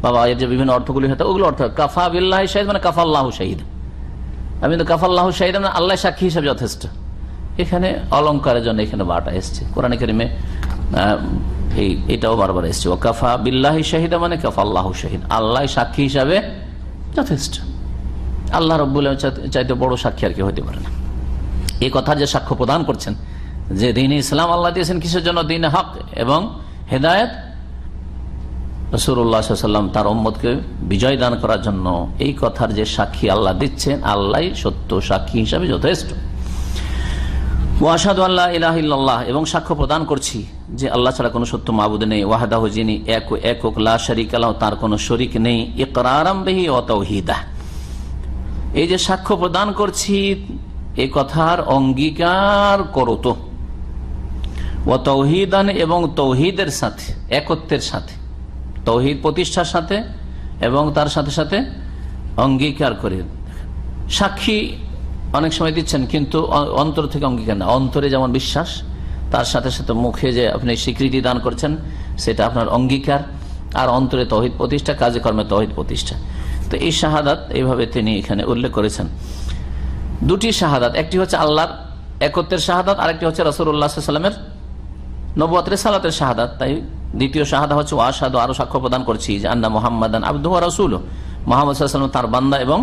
বা এর যে বিভিন্ন অর্থগুলি হয়তো ওগুলো অর্থ কাফা বিল্লাহ শাহিদ মানে কাফাল্লাহ শাহিদ। আমি তো কাফাল্লাহ শাহিদ মানে আল্লাহ সাক্ষী হিসাবে যথেষ্ট। এখানে অলঙ্কারের জন্য এখানে বাটা এসছে। কোরআন করিমে এটাও বারবার এসছে। ও কাফা বিল্লাহ শাহিদা মানে কাফা আল্লাহ শাহিদ। আল্লাহ সাক্ষী হিসাবে যথেষ্ট। আল্লাহ রব্বুল চাইতে বড় সাক্ষী আর কি হতে পারে না। এই কথার যে সাক্ষ্য প্রদান করছেন, যে দিন ইসলাম আল্লাহ দিয়েছেন কিসের জন্য? দিন হক এবং হেদায়ত। রসুরাম তার ওম্মদকে বিজয় দান করার জন্য এই কথার যে সাক্ষী আল্লাহ দিচ্ছেন আল্লাহ সত্য সাক্ষী হিসাবে যথেষ্ট। আল্লাহ এবং সাক্ষ্য প্রদান করছি যে আল্লাহ ছাড়া কোনো সত্য মাবুদ নেই, ওয়াহাদাহ যিনি এক একক লা শরিক তার কোনো শরিক নেই, ইকরারাম অতহিদা এই যে সাক্ষ্য প্রদান করছি, এ কথার অঙ্গীকার করো তো। ও তৌহিদান এবং তৌহিদের সাথে, একত্বের সাথে তৌহিদ প্রতিষ্ঠার সাথে এবং তার সাথে সাথে অঙ্গীকার করে। সাক্ষী অনেক সময় দিচ্ছেন, কিন্তু অন্তর থেকে অঙ্গীকার না। অন্তরে যেমন বিশ্বাস, তার সাথে সাথে মুখে যে আপনি স্বীকৃতি দান করছেন, সেটা আপনার অঙ্গীকার। আর অন্তরে তহিদ প্রতিষ্ঠা কাজে কর্মে তহিদ প্রতিষ্ঠা। তো এই শাহাদাত এইভাবে তিনি এখানে উল্লেখ করেছেন। দুটি শাহাদাত, একটি হচ্ছে আল্লাহর একত্রের শাহাদাত, আরেকটি হচ্ছে রসুল্লাহামের নবুয়াতের সালাতের শাহাদাত। তাই দ্বিতীয় শাহাদা হচ্ছে ওয়াসাদ আরও সাক্ষ্য প্রদান করছি যে আন্না মোহাম্মদান আব্দু রসুল মোহাম্মদ সাল্লাম তার বান্দা এবং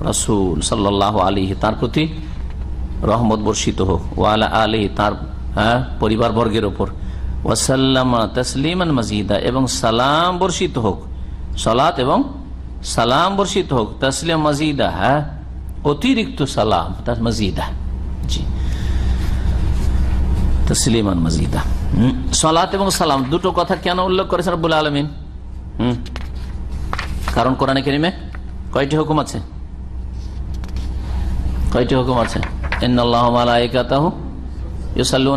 রসুল সাল্লাহ আলী তার প্রতি রহমত বর্ষিত হোক। ওয়ালা আলী তার হ্যাঁ, পরিবার বর্গের ওপর ওয়াসাল্লামা তসলিমান মজিদা এবং সালাম বর্ষিত হোক। সালাত এবং সালাম বর্ষিত হোক। তসলিম মজিদা হ্যাঁ অতিরিক্ত সালাম তার মজিদা। জি। তসলিমান মজিদা। সালাত এবং সালাম দুটো কথা কেন উল্লেখ করেছেন রব্বুল আলমিন? কারণ কোরআনে কেরিমে কয়টি হুকুম আছে? কয়টি হুকুম আছে?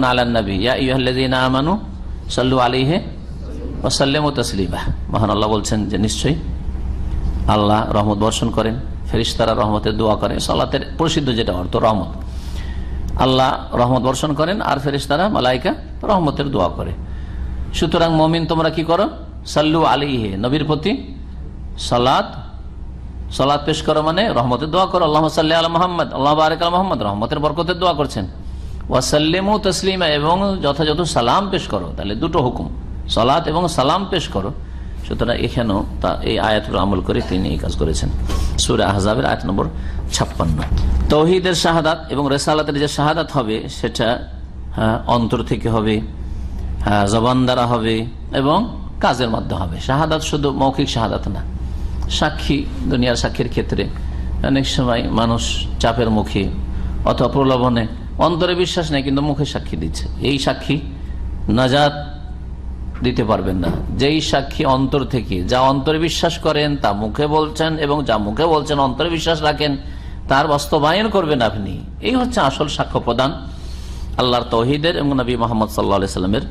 আলান নবী। ইয়া সাল্লু বলছেন যে নিশ্চয়ই আল্লাহ রহমত বর্ষণ করেন রহমতের সালাতের প্রসিদ্ধ যেটা আল্লাহ রহমত বর্ষণ করেন আর মালাইকা রহমতের দোয়া করে। সুতরাং মমিন তোমরা কি করো? সাল্লু আলাইহি, নবীর প্রতি সালাত সালাদ পেশ করো মানে রহমতের দোয়া করো। আল্লাহ সাল্লাহ আল মোহাম্মদ আল্লাহ বারেক আল মোহাম্মদ রহমতের বরকতের দোয়া করছেন। ওয়াসাল্লিমু তসলিমা এবং যথাযথ সালাম পেশ করো। তাহলে দুটো হুকুম সালাত এবং সালাম পেশ করো। সুতরাং এখানেও তা এই আয়াতের আমল করে তিনি এই কাজ করেছেন। সুরে আহজাবের আয়াত নম্বর ছাপ্পান্ন। তৌহিদের শাহাদাত এবং রেসালাতের যে শাহাদাত হবে সেটা হ্যাঁ, অন্তর থেকে হবে হ্যাঁ, জবান দ্বারা হবে এবং কাজের মধ্যে হবে। শাহাদাত শুধু মৌখিক শাহাদাত না। সাক্ষী, দুনিয়ার সাক্ষীর ক্ষেত্রে। অনেক সময় মানুষ চাপের মুখে অথবা প্রলোভনে, অন্তরে বিশ্বাস নেই, কিন্তু মুখে সাক্ষী দিচ্ছে। এই সাক্ষী নাজাত দিতে পারবেন না। যেই সাক্ষী অন্তর থেকে, যা অন্তরে বিশ্বাস করেন, তা মুখে বলছেন এবং যা মুখে বলছেন, অন্তরে বিশ্বাস রাখেন, তার বাস্তবায়ন করবেন আপনি। এই হচ্ছে আসল সাক্ষ্য প্রদান আল্লাহর তৌহিদের এবং নবী মোহাম্মদ সাল্লা সাল্লামের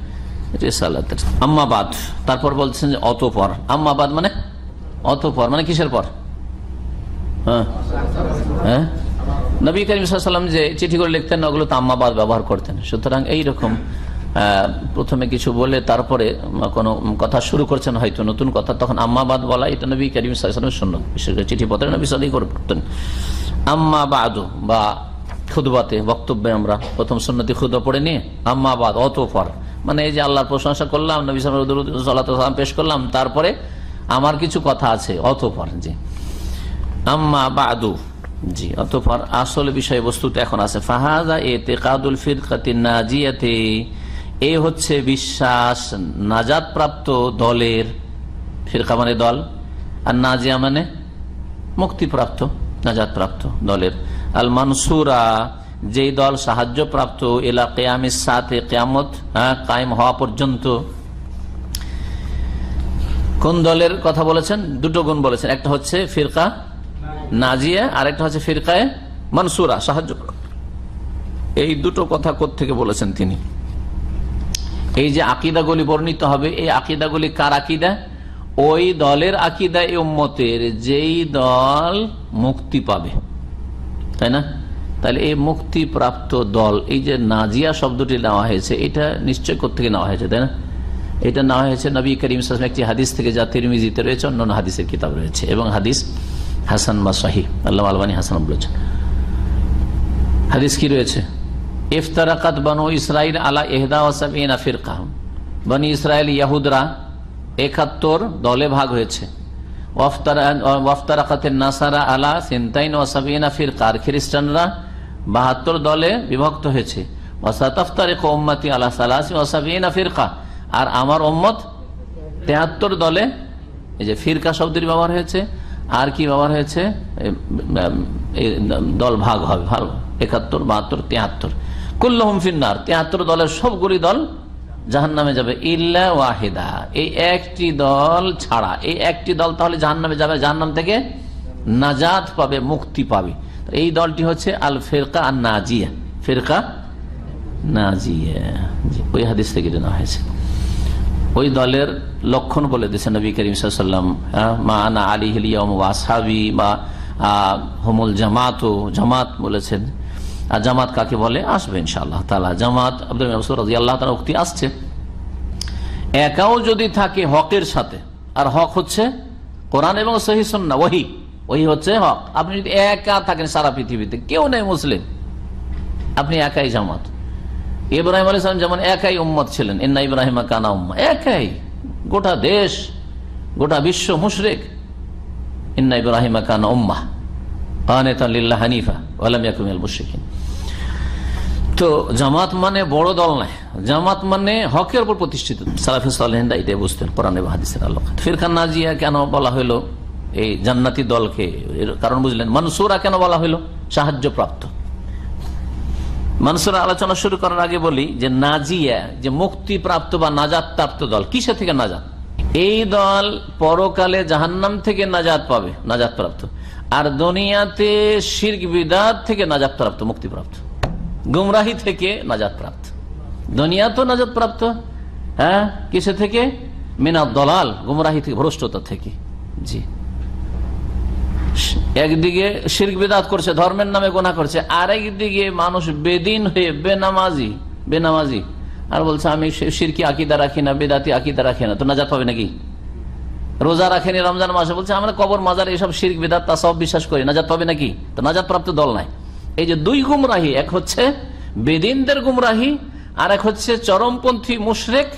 রেসালাতের। আম্মাবাদ তারপর বলছেন যে, অতপর। আম্মাবাদ মানে অতপর মানে কিসের পর? হ্যাঁ? হ্যাঁ? নবী করিম সাল্লাম যে চিঠি করে লিখতেন না ওগুলো তো আম্মাবাদ ব্যবহার করতেন। সুতরাং এইরকম প্রথমে কিছু বলে তারপরে কোনো কথা শুরু করছেন, হয়তো নতুন কথা, তখন আম্মাবাদ বলা, এটা নবী করিম সাল্লামের শূন্য বিশেষ করে চিঠি পত্রে নবী সাল্লাহ করতেন। আম্মা বাদু, বা খুদবাতে বক্তব্যে আমরা প্রথম সন্ন্যতি খুদ পড়ে নিয়ে আম্মাবাদ অতপর। মানে এই যে আল্লাহর প্রশংসা করলাম, নবী সাল্লাম পেশ করলাম, তারপরে আমার কিছু কথা আছে, অতপর, জি। আম্মা বাদু, জি, অতপর, আসল বিষয়বস্তুটা এখন আছে। ফাহাদা এ তেকাদুল ফিরকাতি নাজিয়াতে, এ হচ্ছে বিশ্বাস নাজাদ প্রাপ্ত দলের, ফিরকা মানে দল, আর নাজিয়া মানে মুক্তিপ্রাপ্ত নাজাদ প্রাপ্ত দলের। আল মানসুরা যেই দল সাহায্য প্রাপ্ত এলা কেয়ামের সাথে কেয়ামত হ্যাঁ কায়েম হওয়া পর্যন্ত কোন দলের কথা বলেছেন? দুটো গুণ বলেছেন। একটা হচ্ছে ফিরকা নাজিয়া আর একটা হচ্ছে ফিরকায় মনসুরা, সাহায্য এই দুটো কথা থেকে বলেছেন তিনি? এই যে আকিদাগুলি বর্ণিত হবে, এই আকিদাগুলি কার আকিদা? ওই দলের আকিদা উম্মতের, যেই দল মুক্তি পাবে। তাই না? তাহলে এই মুক্তিপ্রাপ্ত দল, এই যে নাজিয়া শব্দটি নেওয়া হয়েছে, এটা নিশ্চয় কোথেকে নেওয়া হয়েছে, তাই না? এটা না হয়েছে নবী করিম সালাম একটি হাদিস থেকে, যা তিরমিজিতে রয়েছে অন্যান্য হাদিসের কিতাব রয়েছে। এবং হাদিস হাসান বা শাহি আল্লাহ আলবানী হাসান বলেছেন হাদিস কি রয়েছে? ইফতারাকাত বানু ইসরাইল আলা এহদা ওয়াসাবিনা ফিরকা। বনি ইসরায়েল ইয়াহুদরা একাত্তর দলে ভাগ হয়েছে। ওয়াফতারাকাতের নাসারা আলা সিনতাইন ওয়াসাবিনা ফিরকা। আর খ্রিস্টানরা বাহাত্তর দলে বিভক্ত হয়েছে। ওয়াসাতাফতারিক উম্মতি আলা সালাসি ওয়াসাবিনা ফিরকা। আর আমার উম্মত তেহাত্তর দলে, এই যে ফিরকা শব্দের ব্যবহার হয়েছে, আর কি ব্যবহার হয়েছে দল ভাগ হবে ভালো একাত্তর, বাহাত্তর তিয়াত্তর কুল্লহম ফিন্নার তিয়াত্তর দলের সবগুলি দল জাহান নামে যাবে, ইল্লা ওয়াহিদা। এই একটি দল ছাড়া, এই একটি দল তাহলে জাহান নামে যাবে জাহান নাম থেকে নাজাত পাবে, মুক্তি পাবে। এই দলটি হচ্ছে আল ফেরকা আর নাজিয়া। ফেরকা নাজিয়া ওই হাদিস থেকে নেওয়া হয়েছে। ওই দলের লক্ষণ বলে দিয়েছে নবী করিম সাল্লাম মা আনা আলী হিলিয়ম ওয়াসাবি বা হোমুল জামাত ও জামাত বলেছেন। আর জামাত কাকে বলে? আসবে ইনশাআল্লাহ তালা জামাত আল্লাহ তালা উক্তি আসছে। একাও যদি থাকে হকের সাথে, আর হক হচ্ছে কোরআন এবং সহি সন্না ওহি। ওহি হচ্ছে হক। আপনি যদি একা থাকেন সারা পৃথিবীতে, কেউ নেই মুসলিম। আপনি একাই জামাত। ইব্রাহিম আলী সালাম যেমন একাই উম্মত ছিলেন, ইন্না ইব্রাহিম কানা উম্মা, একাই। গোটা দেশ, গোটা বিশ্ব মুশরেক। ইন্না ইব্রাহিম কানা উম্মা তো জামাত মানে বড় দল নাই জামাত মানে হকের উপর প্রতিষ্ঠিত। বুঝতেন ফিরকান নাজিয়া কেন বলা হলো? এই জান্নাতি দলকে কারণ বুঝলেন। মনসুরা কেন বলা হলো? সাহায্যপ্রাপ্ত। মানুষের আলোচনা শুরু করার আগে বলি যে নাজিয়া, যে মুক্তিপ্রাপ্ত বা নাজাত প্রাপ্ত দল কিসে থেকে নাজাত এই দল পরকালে জাহান্নাম থেকে নাজাত পাবে নাজাত প্রাপ্ত আর দুনিয়াতে শির্ক বিদাত থেকে নাজাত প্রাপ্ত মুক্তিপ্রাপ্ত। গুমরাহি থেকে নাজাত প্রাপ্ত দুনিয়া তো নাজাত প্রাপ্ত হ্যাঁ? কিসে থেকে? মিনা দলাল, গুমরাহি থেকে, ভ্রষ্টতা থেকে। জি। একদিকে শির্ক বিদাত করছে, ধর্মের নামে গোনা করছে আরেক দিকে মানুষ বেদিন হয়ে, বেনামাজি বেনামাজি। আর বলছে, আমি শিরকি আকিদা রাখি না, বেদাতি আকিদা রাখি না, তো নাজাত পাবে নাকি? রোজা রাখেনি রমজান মাসে, বলছে, আমরা কবর, মাজার এইসব শির্ক বিদাত, তা সব বিশ্বাস করি, নাজাত পাবে নাকি? তো নাজাত প্রাপ্ত দল নাই। এই যে দুই গুমরাহি, এক হচ্ছে বেদিনদের গুমরাহি, আর এক হচ্ছে চরমপন্থী মুশরেক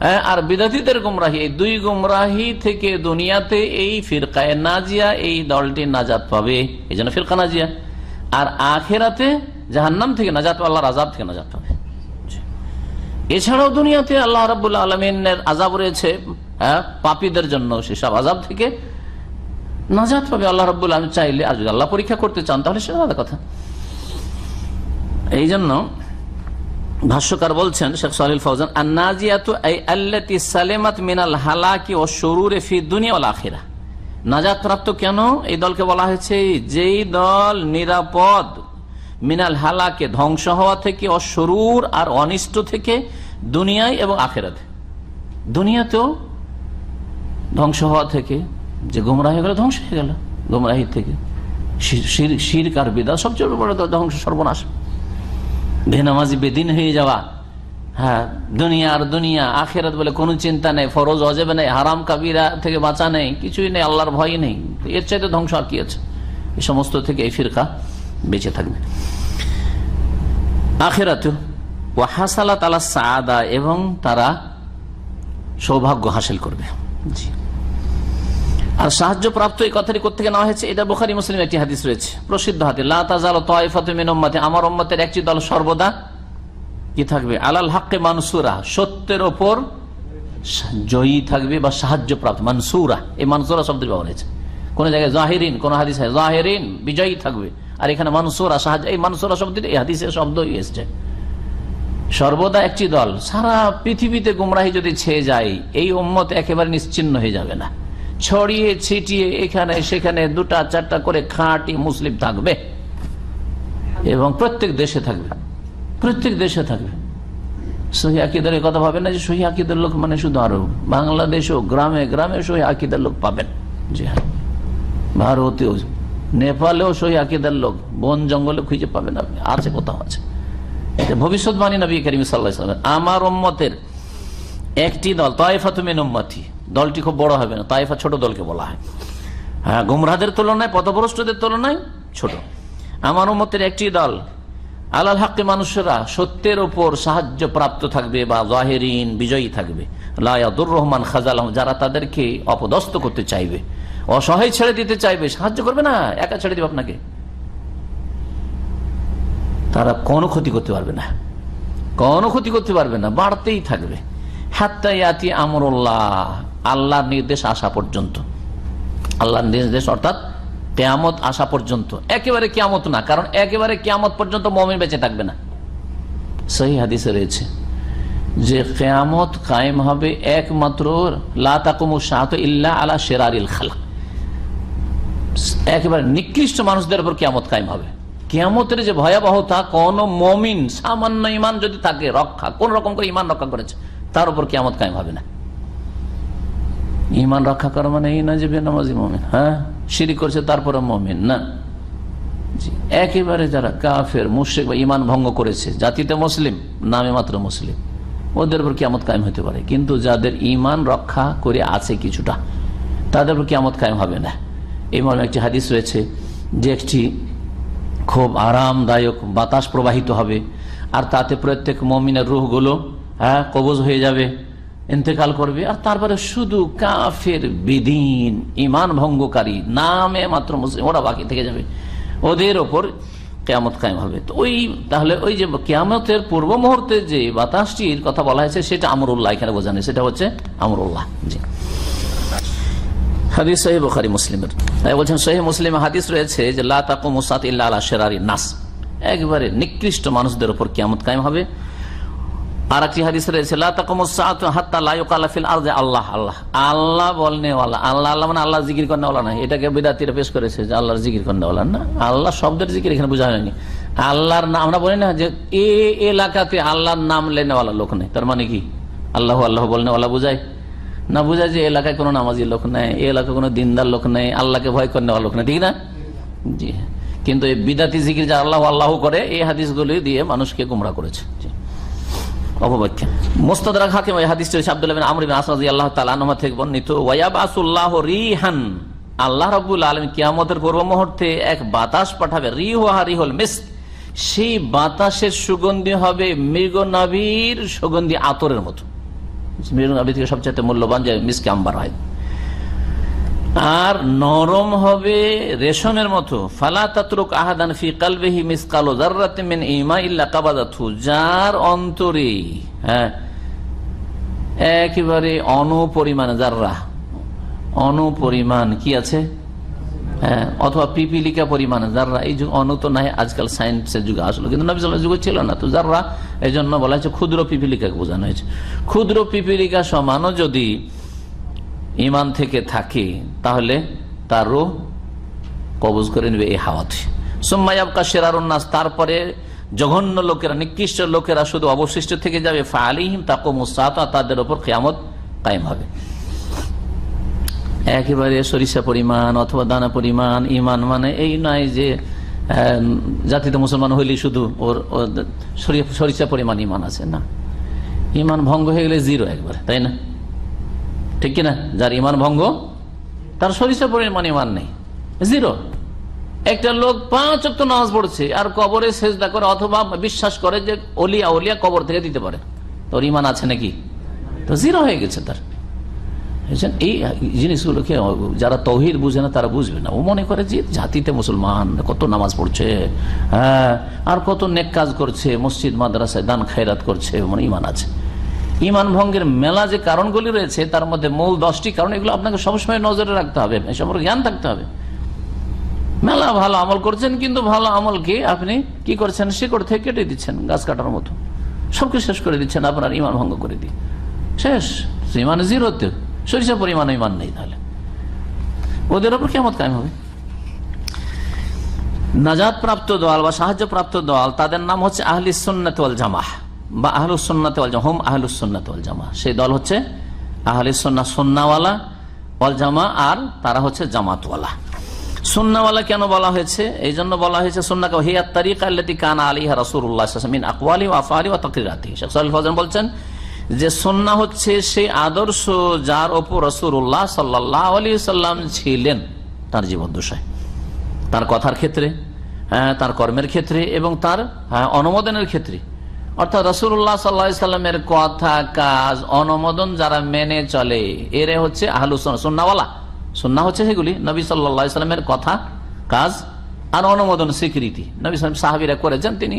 আর বিদাতিদের গুমরাহি। এই দুই গুমরাহি থেকে দুনিয়াতে এই ফিরকায় নাজিয়া এই দলটি নাজাত পাবে। এই জন্য ফিরকা নাজিয়া। আর আখেরাতে জাহান্নাম থেকে নাজাত আল্লাহর আজাব থেকে নাজাত পাবে। এছাড়াও দুনিয়াতে আল্লাহ রাবুল্লাহ আলমিনের আজাব রয়েছে হ্যাঁ পাপীদের জন্য সেসব আজাব থেকে নাজাত পাবে। আল্লাহ রাবুল আলম চাইলে, আর যদি আল্লাহ পরীক্ষা করতে চান, তাহলে সেটা আলাদা কথা। এই জন্য ভাষ্যকার বলছেন শেখ সাহিল ফৌজান মিনাল হালাকি ও শুরুরে ফি দুনিয়া ওয়াল আখিরা। নাজাত প্রাপ্ত কেন? এই দলকে বলা হয়েছে, যেই দল নিরাপদ মিনাল হালাকে ধ্বংস হওয়া থেকে অসরুর আর অনিষ্ট থেকে দুনিয়ায় এবং আখেরাতে। দুনিয়াতেও ধ্বংস হওয়া থেকে, যে গুমরাহ হয়ে গেল, ধ্বংস হয়ে গেল। গুমরাহি থেকে শির- আর বিদা সবচেয়ে বড় ধ্বংস, সর্বনাশ। বেনামাজি বেদিন হয়ে যাওয়া। হ্যাঁ দুনিয়া আর দুনিয়া, আখেরাত বলে কোনো চিন্তা নেই, ফরজ অজেবে নেই, হারাম কাবিরা থেকে বাঁচা নেই, কিছুই নেই, আল্লাহর ভয় নেই। এর চাইতে ধ্বংস আর কি আছে? এই সমস্ত থেকে এই ফিরকা বেঁচে থাকবে। আখেরাত ও হাসালাত আলা সাদা এবং তারা সৌভাগ্য হাসিল করবে। জি। আর সাহায্য প্রাপ্ত এই কথাটি কোথেকে নেওয়া হয়েছে? এটা বোখারি মুসলিম একটি হাদিস রয়েছে। প্রসিদ্ধ হাতে লাফাতে আমার উম্মতের একটি দল সর্বদা কি থাকবে? আলাল হাক্কে মানসুরা। সত্যের ওপর জয়ী থাকবে বা সাহায্য প্রাপ্ত মানসুরা। এই মানসুরা শব্দ ব্যবহার হয়েছে। কোন জায়গায় জাহেরিন, কোন হাদিস জাহেরিন, বিজয়ী থাকবে। আর এখানে মানসুরা, সাহায্য, এই মানসুরা শব্দটি এই হাদিসের শব্দই এসছে। সর্বদা একটি দল, সারা পৃথিবীতে গুমরাহি যদি ছেয়ে যায়, এই উম্মত একেবারে নিশ্চিন্ন হয়ে যাবে না। ছড়িয়ে ছিটিয়ে এখানে, সেখানে দুটা, চারটা করে খাঁটি মুসলিম থাকবে। এবং প্রত্যেক দেশে থাকবে। প্রত্যেক দেশে থাকবে। সহি আকিদের কথা ভাবেন না যে সহি লোক মানে শুধু আরও বাংলাদেশেও গ্রামে গ্রামে সহি আকিদের লোক পাবেন। জি হ্যাঁ। ভারতেও, নেপালেও সহি আকিদের লোক। বন জঙ্গলে খুঁজে পাবেন আপনি। আছে কোথাও আছে। ভবিষ্যৎবাণী নবী করিম সাল্লাহ আমার উম্মতের একটি দল তাইফা তুমি উম্মতি। দলটি খুব বড় হবে না, তাইফা ছোট দলকে বলা হয়। হ্যাঁ গুমরাহদের তুলনায়, পথভ্রষ্টদের তুলনায় ছোট। আমার উম্মতের একটি দল, আলাল হাক্কে মানুষেরা সত্যের ওপর সাহায্য প্রাপ্ত থাকবে বা জাহেরিন বিজয়ী থাকবে। লায়াদুর রহমান খাজাল যারা তাদেরকে অপদস্থ করতে চাইবে, অসহায় ছেড়ে দিতে চাইবে, সাহায্য করবে না, একা ছেড়ে দিবে আপনাকে। তারা কোনো ক্ষতি করতে পারবে না, কোনো ক্ষতি করতে পারবে না, বাড়তেই থাকবে। হাত্তায়াতি আমরুল্লাহ আল্লাহর নির্দেশ আসা পর্যন্ত। আল্লাহর নির্দেশ অর্থাৎ কেয়ামত আসা পর্যন্ত। একেবারে কেয়ামত না, কারণ একেবারে কেয়ামত পর্যন্ত মমিন বেঁচে থাকবে না। সেই হাদিসে রয়েছে যে, কেয়ামত কায়েম হবে একমাত্র ইল্লা আলা শেরারিল খালা একেবারে নিকৃষ্ট মানুষদের উপর কেয়ামত কায়েম হবে। কেয়ামতের যে ভয়াবহতা, কোন মমিন সামান্য ইমান যদি থাকে, রক্ষা কোন রকম করে ইমান রক্ষা করেছে, তার উপর কেয়ামত কায়েম হবে না। ইমান রক্ষা করা মানে এই না যে বেনামাজি মমিন হ্যাঁ? সিঁড়ি করছে তারপরে মমিন, না? একেবারে যারা কাফের, মুশ্রিক বা ইমান ভঙ্গ করেছে, জাতিতে মুসলিম, নামে মাত্র মুসলিম, ওদের উপর কিয়ামত কায়েম হতে পারে। কিন্তু যাদের ইমান রক্ষা করে আছে কিছুটা, তাদের উপর কিয়ামত কায়েম হবে না। এই মর্মে একটি হাদিস রয়েছে যে একটি খুব আরামদায়ক বাতাস প্রবাহিত হবে, আর তাতে প্রত্যেক মমিনের রুহগুলো হ্যাঁ কবজ হয়ে যাবে। ইন্তেকাল করবে, আর তারপরে শুধু কাফের বিদিন ইমান ভঙ্গকারী, নামে মাত্র মুসলিম, ওরা বাকি থেকে যাবে। ওদের ওপর কেয়ামত কায়েম হবে। তো ওই, তাহলে ওই যে কেয়ামতের পূর্ব মুহূর্তে যে বাতাসটির কথা বলা হয়েছে, সেটা আমরুল্লাহ এখানে বোঝানো সেটা হচ্ছে আমরুল্লাহ। জি। হাদিস সহি বুখারি, মুসলিমের। তাই বলছেন সহি মুসলিমে হাদিস রয়েছে যে, লা তাকু মুসাত ইল্লা আলা শেরারি নাস। একবারে নিকৃষ্ট মানুষদের উপর কিয়ামত কায়েম হবে। আর একটি হাদিস রয়েছে আল্লাহ আল্লাহ। আল্লাহ বলনে আল্লাহ আল্লাহ মানে আল্লাহ জিকির করনে ওয়ালা না। এটাকে বিদাতিরা পেশ করেছে যে আল্লাহর জিকির করনে না। আল্লাহ শব্দের জিকির এখানে বোঝা হয়নি। আল্লাহর নাম আমরা বলি না যে এ এলাকাতে আল্লাহর নাম লেনেওয়ালা লোক নেই। তার মানে কি? আল্লাহ আল্লাহ বলনে ওয়ালা বোঝায়? না বোঝা যে এলাকায় কোনো নামাজি লোক নেই এই এলাকায় কোনো দিনদার লোক নেই, আল্লাহকে ভয় করে নেওয়া লোক নেই। ঠিক না? জি। কিন্তু এই বিদাতি জিকির যা আল্লাহ আল্লাহ করে, এই হাদিসগুলি দিয়ে মানুষকে গুমরা করেছে। জি। আনহু থেকে বর্ণিত ওয়াবাসুল্লাহ রিহান আল্লাহ রবুল আলম কিয়ামতের পূর্ব মুহূর্তে এক বাতাস পাঠাবে মিস সেই বাতাসের সুগন্ধি হবে মৃগনাভির সুগন্ধি আতরের মতো। মৃগনাভি থেকে সবচেয়ে মূল্যবান যে মিসকে আম্বার হয়। আর নরম হবে রেশমের মতো। ফালা তাতরুক আহাদান ফি কালবেহি মিসকালো জাররাতিন মিন ইমা ইল্লা কাবাদাতহু। যার অন্তরে হ্যাঁ একেবারে অনুপরিমাণ জাররা অনুপরিমাণ কি আছে? হ্যাঁ অথবা পিপিলিকা পরিমাণ যাররা, এই যুগ অনু তো নাই, আজকাল সায়েন্সের যুগে, আসলো কিন্তু নবী সাল্লাহ যুগে ছিল না, তো যাররা, এই জন্য বলা হয়েছে ক্ষুদ্র পিপিলিকাকে বোঝানো হয়েছে। ক্ষুদ্র পিপিলিকা সমানও যদি ইমান থেকে থাকে, তাহলে তার রোহ কবজ করে নেবে এই হাওয়াতে। সোম্মাইয়াবকা সেরারুন্নাস তারপরে জঘন্য লোকেরা, নিকৃষ্ট লোকেরা শুধু অবশিষ্ট থেকে যাবে ফালিহিম তাকো মুসাতা তাদের ওপর কেয়ামত কায়েম হবে। একেবারে সরিষা পরিমাণ অথবা দানা পরিমাণ, ইমান মানে এই নয় যে জাতিতে মুসলমান হইলে শুধু ওর সরিষা পরিমাণ ইমান আছে, না। ইমান ভঙ্গ হয়ে গেলে জিরো একবারে, তাই না? ঠিক কিনা? যার ইমান ভঙ্গ, তার সরিষা পরিমাণ ইমান নেই। জিরো একটা লোক পাঁচ অক্ট নামাজ পড়ছে, আর কবরে সেজদা করে অথবা বিশ্বাস করে যে অলিয়া অলিয়া কবর থেকে দিতে পারে। তোর ইমান আছে নাকি? তো জিরো হয়ে গেছে তার? এই জিনিসগুলোকে যারা তহির বুঝে না, তারা বুঝবে না। ও মনে করে যে জাতিতে মুসলমান, কত নামাজ পড়ছে হ্যাঁ আর কত নেক কাজ করছে, মসজিদ, মাদ্রাসায় দান খায়রাত করছে মানে ইমান আছে। ইমান ভঙ্গের মেলা যে কারণগুলি রয়েছে, তার মধ্যে মূল দশটি কারণ, এগুলো আপনাকে সবসময় নজরে রাখতে হবে। এ সম্পর্কে জ্ঞান থাকতে হবে। মেলা ভালো আমল করছেন, কিন্তু ভালো আমলকে আপনি কি করছেন? শিকড় থেকে কেটে দিচ্ছেন, গাছ কাটার মতো। সবকে শেষ করে দিচ্ছেন আপনার ইমান ভঙ্গ করে দিয়ে। শেষ। ইমান জিরোতে সরিষা পরিমাণ ইমান নেই তাহলে। ওদের ওপর কেমন কায়েম হবে? নাজাদ প্রাপ্ত দল বা সাহায্য প্রাপ্ত দল তাদের নাম হচ্ছে আহলি সুন্নাতওয়াল জামাহ। বা আহলুস সুন্নাতওয়াল জামা হোম আহলুস সুন্নাতওয়াল জামা। সেই দল হচ্ছে আহলি সন্না সুন্নাওয়ালা ওয়াল জামা আর তারা হচ্ছে জামাতওয়ালা। সুন্নাওয়ালা কেন বলা হয়েছে? এই জন্য বলা হয়েছে সুন্নাকে হিয়াত তারিকা আল্লাতি কানা আলিহা ওয়াসাল্লাম মিন আকওয়ালি ওয়া আফআলি ওয়া তাকরিরাতি। শেখ সালেহ ফজল বলছেন যে সন্না হচ্ছে সেই আদর্শ যার ওপর রসুল্লাহ সাল্লাহ আলী সাল্লাম ছিলেন তার জীবদ্দশায়। তার কথার ক্ষেত্রে হ্যাঁ, তার কর্মের ক্ষেত্রে এবং তার হ্যাঁ, অনুমোদনের ক্ষেত্রে। অর্থাৎ রসুল্লাহ সাল্লা সাল্লামের কথা কাজ অনুমোদন যারা মেনে চলে এরে হচ্ছে আহলু সুন্নাওয়ালা সুন্না হচ্ছে সেগুলি। নবী সাল্লা সাল্লামের কথা কাজ আর অনুমোদন স্বীকৃতি। নবী সাল্লাম সাহাবিরা করেছেন তিনি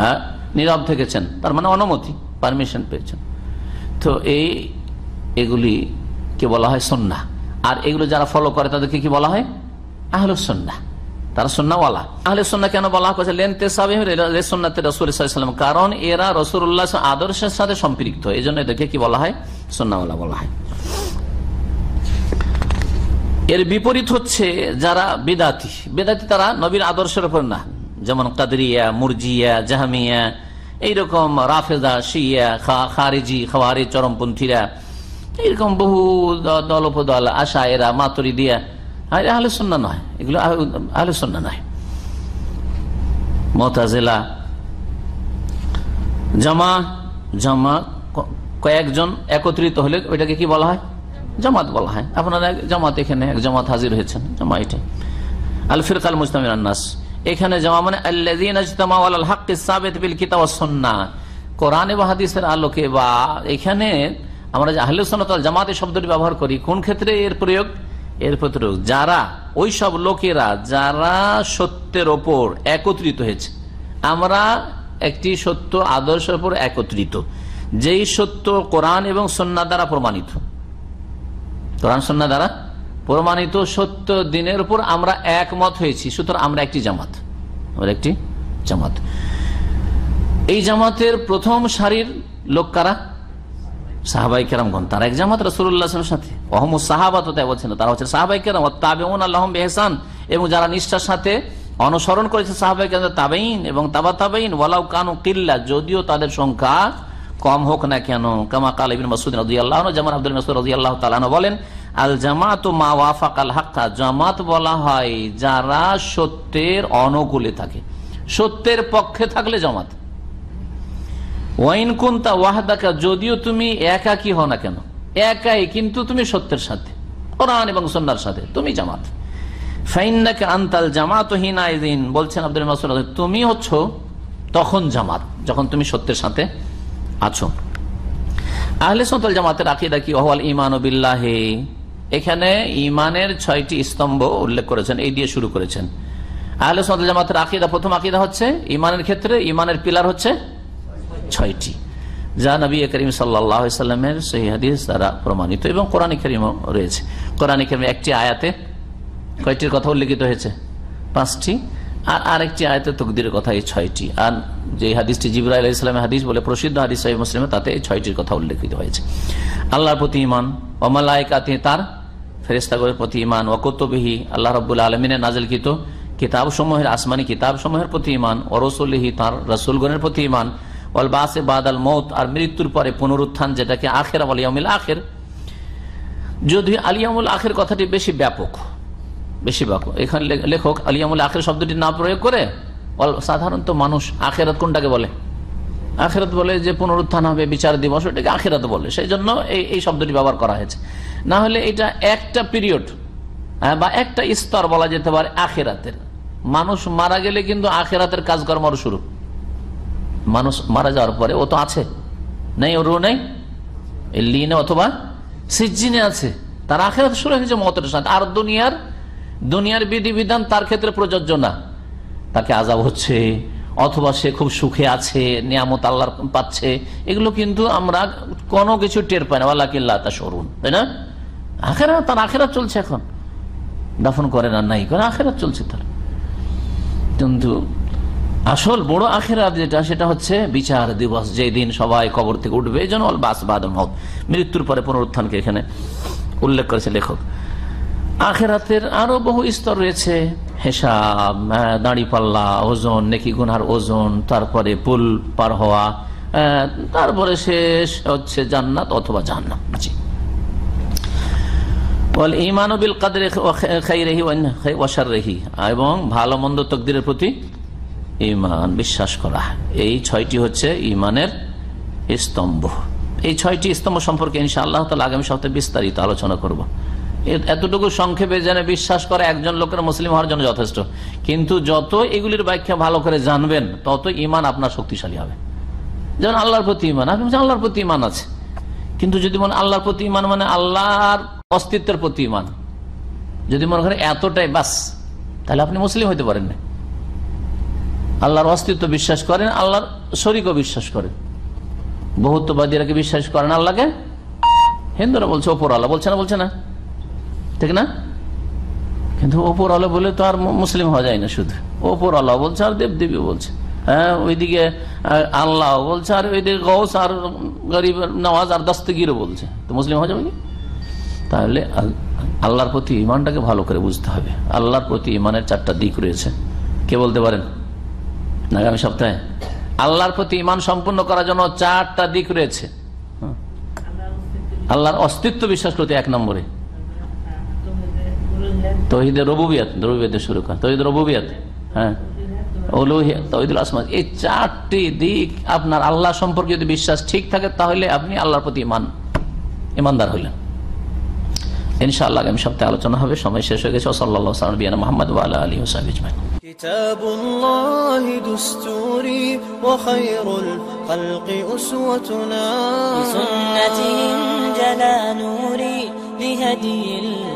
হ্যাঁ, নীরব থেকেছেন। তার মানে অনুমতি পারমিশন পেয়েছেন। তো এই এগুলি কে বলা হয় সন্না আর এগুলো যারা ফলো করে তাদেরকে কি বলা হয়? আহল সন্না তারা সন্নাওয়ালা। আহলে সন্না কেন বলা হয়েছে? লেনতে সন্নাতে রসুলাম কারণ এরা রসুল্লাহ আদর্শের সাথে সম্পৃক্ত। এই জন্য এদেরকে কি বলা হয়? সন্নাওয়ালা বলা হয়। এর বিপরীত হচ্ছে যারা বেদাতি। বেদাতি তারা নবীর আদর্শের উপর না। যেমন কাদরিয়া, মুরজিয়া, জাহামিয়া, এইরকম রাফেদা শিয়া খারিজি খাওয়ারি চরমপন্থীরা। এইরকম বহু দল উপদল, আশা এরা মাতুরি দিয়া আহলে সন্না নয়। এগুলো আহ- আহলে সন্না নয়। মতাজেলা, জামা জামা কয়েকজন একত্রিত হলে ওইটাকে কি বলা হয়? জামাত বলা হয়। আপনারা জামাত এখানে, এক জামাত হাজির হয়েছেন, জামা এটাই আল ফিরকাল মুসলামিন আন্নাস। এখানে জামা মানে কোরআন এবং হাদিসের আলোকে বা এখানে আমরা যে আহলে সুন্নাত ওয়াল জামাতে শব্দটি ব্যবহার করি, কোন ক্ষেত্রে এর প্রয়োগ? এর প্রয়োগ যারা, ওই সব লোকেরা, যারা সত্যের ওপর একত্রিত হয়েছে, আমরা একটি সত্য আদর্শের ওপর একত্রিত। যেই সত্য কোরআন এবং সন্না দ্বারা প্রমাণিত। কোরআন সন্না দ্বারা প্রমাণিত সত্য দিনের উপর আমরা একমত হয়েছি। সুতরাং আমরা একটি জামাত। আমরা একটি জামাত। এই জামাতের প্রথম সারির লোক কারা? সাহাবাই কেরামগণ তারা এক জামাত রসুল্লাহের সাথে। অহম সাহাবাত বলছেন তারা হচ্ছে সাহাবাই কেরাম তাবেউন আল্লাহম বেহসান এবং যারা নিষ্ঠার সাথে অনুসরণ করেছে সাহাবাই কেরাম তাবেইন এবং তাবা তাবেইন ওয়ালাউ কানু কিল্লা, যদিও তাদের সংখ্যা কম হোক না কেন, কামা কাল ইবিন মাসুদ রাজি আল্লাহ যেমন আব্দুল মাসুদ রাজি আল্লাহ তালানো বলেন, আল জামাত মা ওয়াফাক আল হাক্কা। জামাত বলা হয় যারা সত্যের অনুকূলে থাকে। সত্যের পক্ষে থাকলে জামাত। ওয়াইন কুন্তা ওয়াহাদাকা, যদিও তুমি একাকি হও না কেন? একাই, কিন্তু তুমি সত্যের সাথে, কোরআন এবং সন্ন্যার সাথে, তুমি জামাত। ফাইন্নাকে আন্তাল জামাত হিনাইদিন বলছেন আব্দুল মাসুদ তুমি হচ্ছ তখন জামাত, যখন তুমি সত্যের সাথে আছো। আহলে সন্তল জামাতের আকিদা কি? অহওয়াল ইমান বিল্লাহে। এখানে ইমানের ছয়টি স্তম্ভ উল্লেখ করেছেন, এই দিয়ে শুরু করেছেন। আহলে সন্তল জামাতের আকিদা, প্রথম আকিদা হচ্ছে ইমানের ক্ষেত্রে ইমানের পিলার হচ্ছে ছয়টি। যা নবী করিম সাল্লামের সেই হাদিস দ্বারা প্রমাণিত এবং কোরআন করিমও রয়েছে। কোরআন করিম একটি আয়াতে কয়টির কথা উল্লেখিত হয়েছে? পাঁচটি। আর আরেকটি আয়াতে তকদিরের কথা এই ছয়টি। আর যে হাদিসটি জিবরা আলাহ ইসলামের হাদিস বলে প্রসিদ্ধ হাদিস সাহেব মুসলিমে, তাতে এই ছয়টির কথা উল্লেখিত হয়েছে। আল্লাহর প্রতি ইমান অমালায়কাতে তার ফেরেস্তাগরের প্রতি ইমান ওকতবিহি আল্লাহ রব্বুল আলমিনের নাজলকৃত কিতাব সমূহের আসমানি কিতাব সমূহের প্রতি ইমান অরসুল্লিহি তার রসুলগণের প্রতি ইমান ওয়াল বাসে বাদ আল মৌত আর মৃত্যুর পরে পুনরুত্থান যেটাকে আখের আলিয়ামিল আখের। যদি আলিয়ামুল আখের কথাটি বেশি ব্যাপক বেশি ব্যাপক। এখানে লেখক আলিয়ামুল আখের শব্দটি না প্রয়োগ করে অল- সাধারণত মানুষ আখেরাত কোনটাকে বলে? আখেরাত বলে যে পুনরুত্থান হবে, বিচার দিবস, ওটাকে আখেরাত বলে। সেই জন্য এই এই শব্দটি ব্যবহার করা হয়েছে। না হলে এটা একটা পিরিয়ড বা একটা স্তর বলা যেতে পারে আখেরাতের। মানুষ মারা গেলে কিন্তু আখেরাতের কাজকর্ম শুরু। মানুষ মারা যাওয়ার পরে ও তো আছে। নেই, ওর নেই? লিনে অথবা সিজিনে আছে। তার আখেরাত শুরু হয়েছে মতের সাথে। আর দুনিয়ার দুনিয়ার বিধিবিধান তার ক্ষেত্রে প্রযোজ্য না। তাকে আজাব হচ্ছে, অথবা সে খুব সুখে আছে, নিয়ামত আল্লাহর পাচ্ছে। এগুলো কিন্তু আমরা কোনো কিছু টের পাই না। আল্লাহ তা সরুন তাই না? আখেরা তার আখেরা চলছে এখন। দাফন করে না নাই করে আখেরা চলছে তার। কিন্তু আসল বড় আখেরাত যেটা, সেটা হচ্ছে বিচার দিবস যেদিন সবাই কবর থেকে উঠবে। এই জন্য বাস বাদম মত। মৃত্যুর পরে পুনরুত্থানকে এখানে উল্লেখ করেছে লেখক। আখেরাতের আরও বহু স্তর রয়েছে। হেসাব দাঁড়ি পাল্লা, ওজন, নেকি গুনার ওজন, তারপরে পুল পার হওয়া তারপরে শেষ হচ্ছে জান্নাত অথবা জান্নাত জি। বল ইমান বিল কাদের খাইরেহি ওয়াশাররেহি এবং ভালো মন্দ তকদিরের প্রতি ইমান বিশ্বাস করা। এই ছয়টি হচ্ছে ইমানের স্তম্ভ। এই ছয়টি স্তম্ভ সম্পর্কে ইনশা আল্লাহ তালা আগামী সপ্তাহে বিস্তারিত আলোচনা করব। এতটুকু সংক্ষেপে যেন বিশ্বাস করে একজন লোকের মুসলিম হওয়ার জন্য যথেষ্ট। কিন্তু যত এগুলির ব্যাখ্যা ভালো করে জানবেন, তত ইমান আপনার শক্তিশালী হবে। যেমন আল্লাহর প্রতি ইমান আপনি আল্লাহর প্রতি ইমান আছে। কিন্তু যদি মনে আল্লাহর প্রতি ইমান মানে আল্লাহর অস্তিত্বের প্রতি ইমান যদি মনে করেন এতটাই বাস, তাহলে আপনি মুসলিম হইতে পারেন না। আল্লাহর অস্তিত্ব বিশ্বাস করেন, আল্লাহর শরিকও বিশ্বাস করেন। বহুত্ববাদীরা কি বিশ্বাস করেন আল্লাহকে। হিন্দুরা বলছে ওপর আল্লাহ বলছে না বলছে না। ঠিক না? কিন্তু ওপর আলো বলে তো আর মুসলিম হওয়া যায় না শুধু। ওপর আল্লাহ বলছে আর দেব দেবী বলছে। হ্যাঁ ওইদিকে আল্লাহ বলছে আর ওইদিকে গৌস আর গরিব নওয়াজ আর দস্তগিরও বলছে। তো মুসলিম হয়ে যাবে তাহলে আল্লাহর প্রতি ইমানটাকে ভালো করে বুঝতে হবে। আল্লাহর প্রতি ইমানের চারটা দিক রয়েছে। কে বলতে পারেন? আগামী সপ্তাহে। আল্লাহর প্রতি ইমান সম্পূর্ণ করার জন্য চারটা দিক রয়েছে। আল্লাহর অস্তিত্ব বিশ্বাস করতে এক নম্বরে। তহিদের রবুবিয়াত রবিয়াতে শুরু কর। তহিদ রবুবিয়াত হ্যাঁ। তহিদুল আসমা এই চারটি দিক আপনার আল্লাহ সম্পর্কে যদি বিশ্বাস ঠিক থাকে, তাহলে আপনি আল্লাহর প্রতি ইমান ইমানদার হইলেন। ইনশাআল্লাহ আগামী সপ্তাহে আলোচনা হবে, সময় শেষ হয়ে গেছে। সাল্লাহ বিয়ান মোহাম্মদ আলী হোসাইজমান كتاب الله دستوري وخير الخلق أسوتنا. بسنتهم جلا نوري لهدي الله.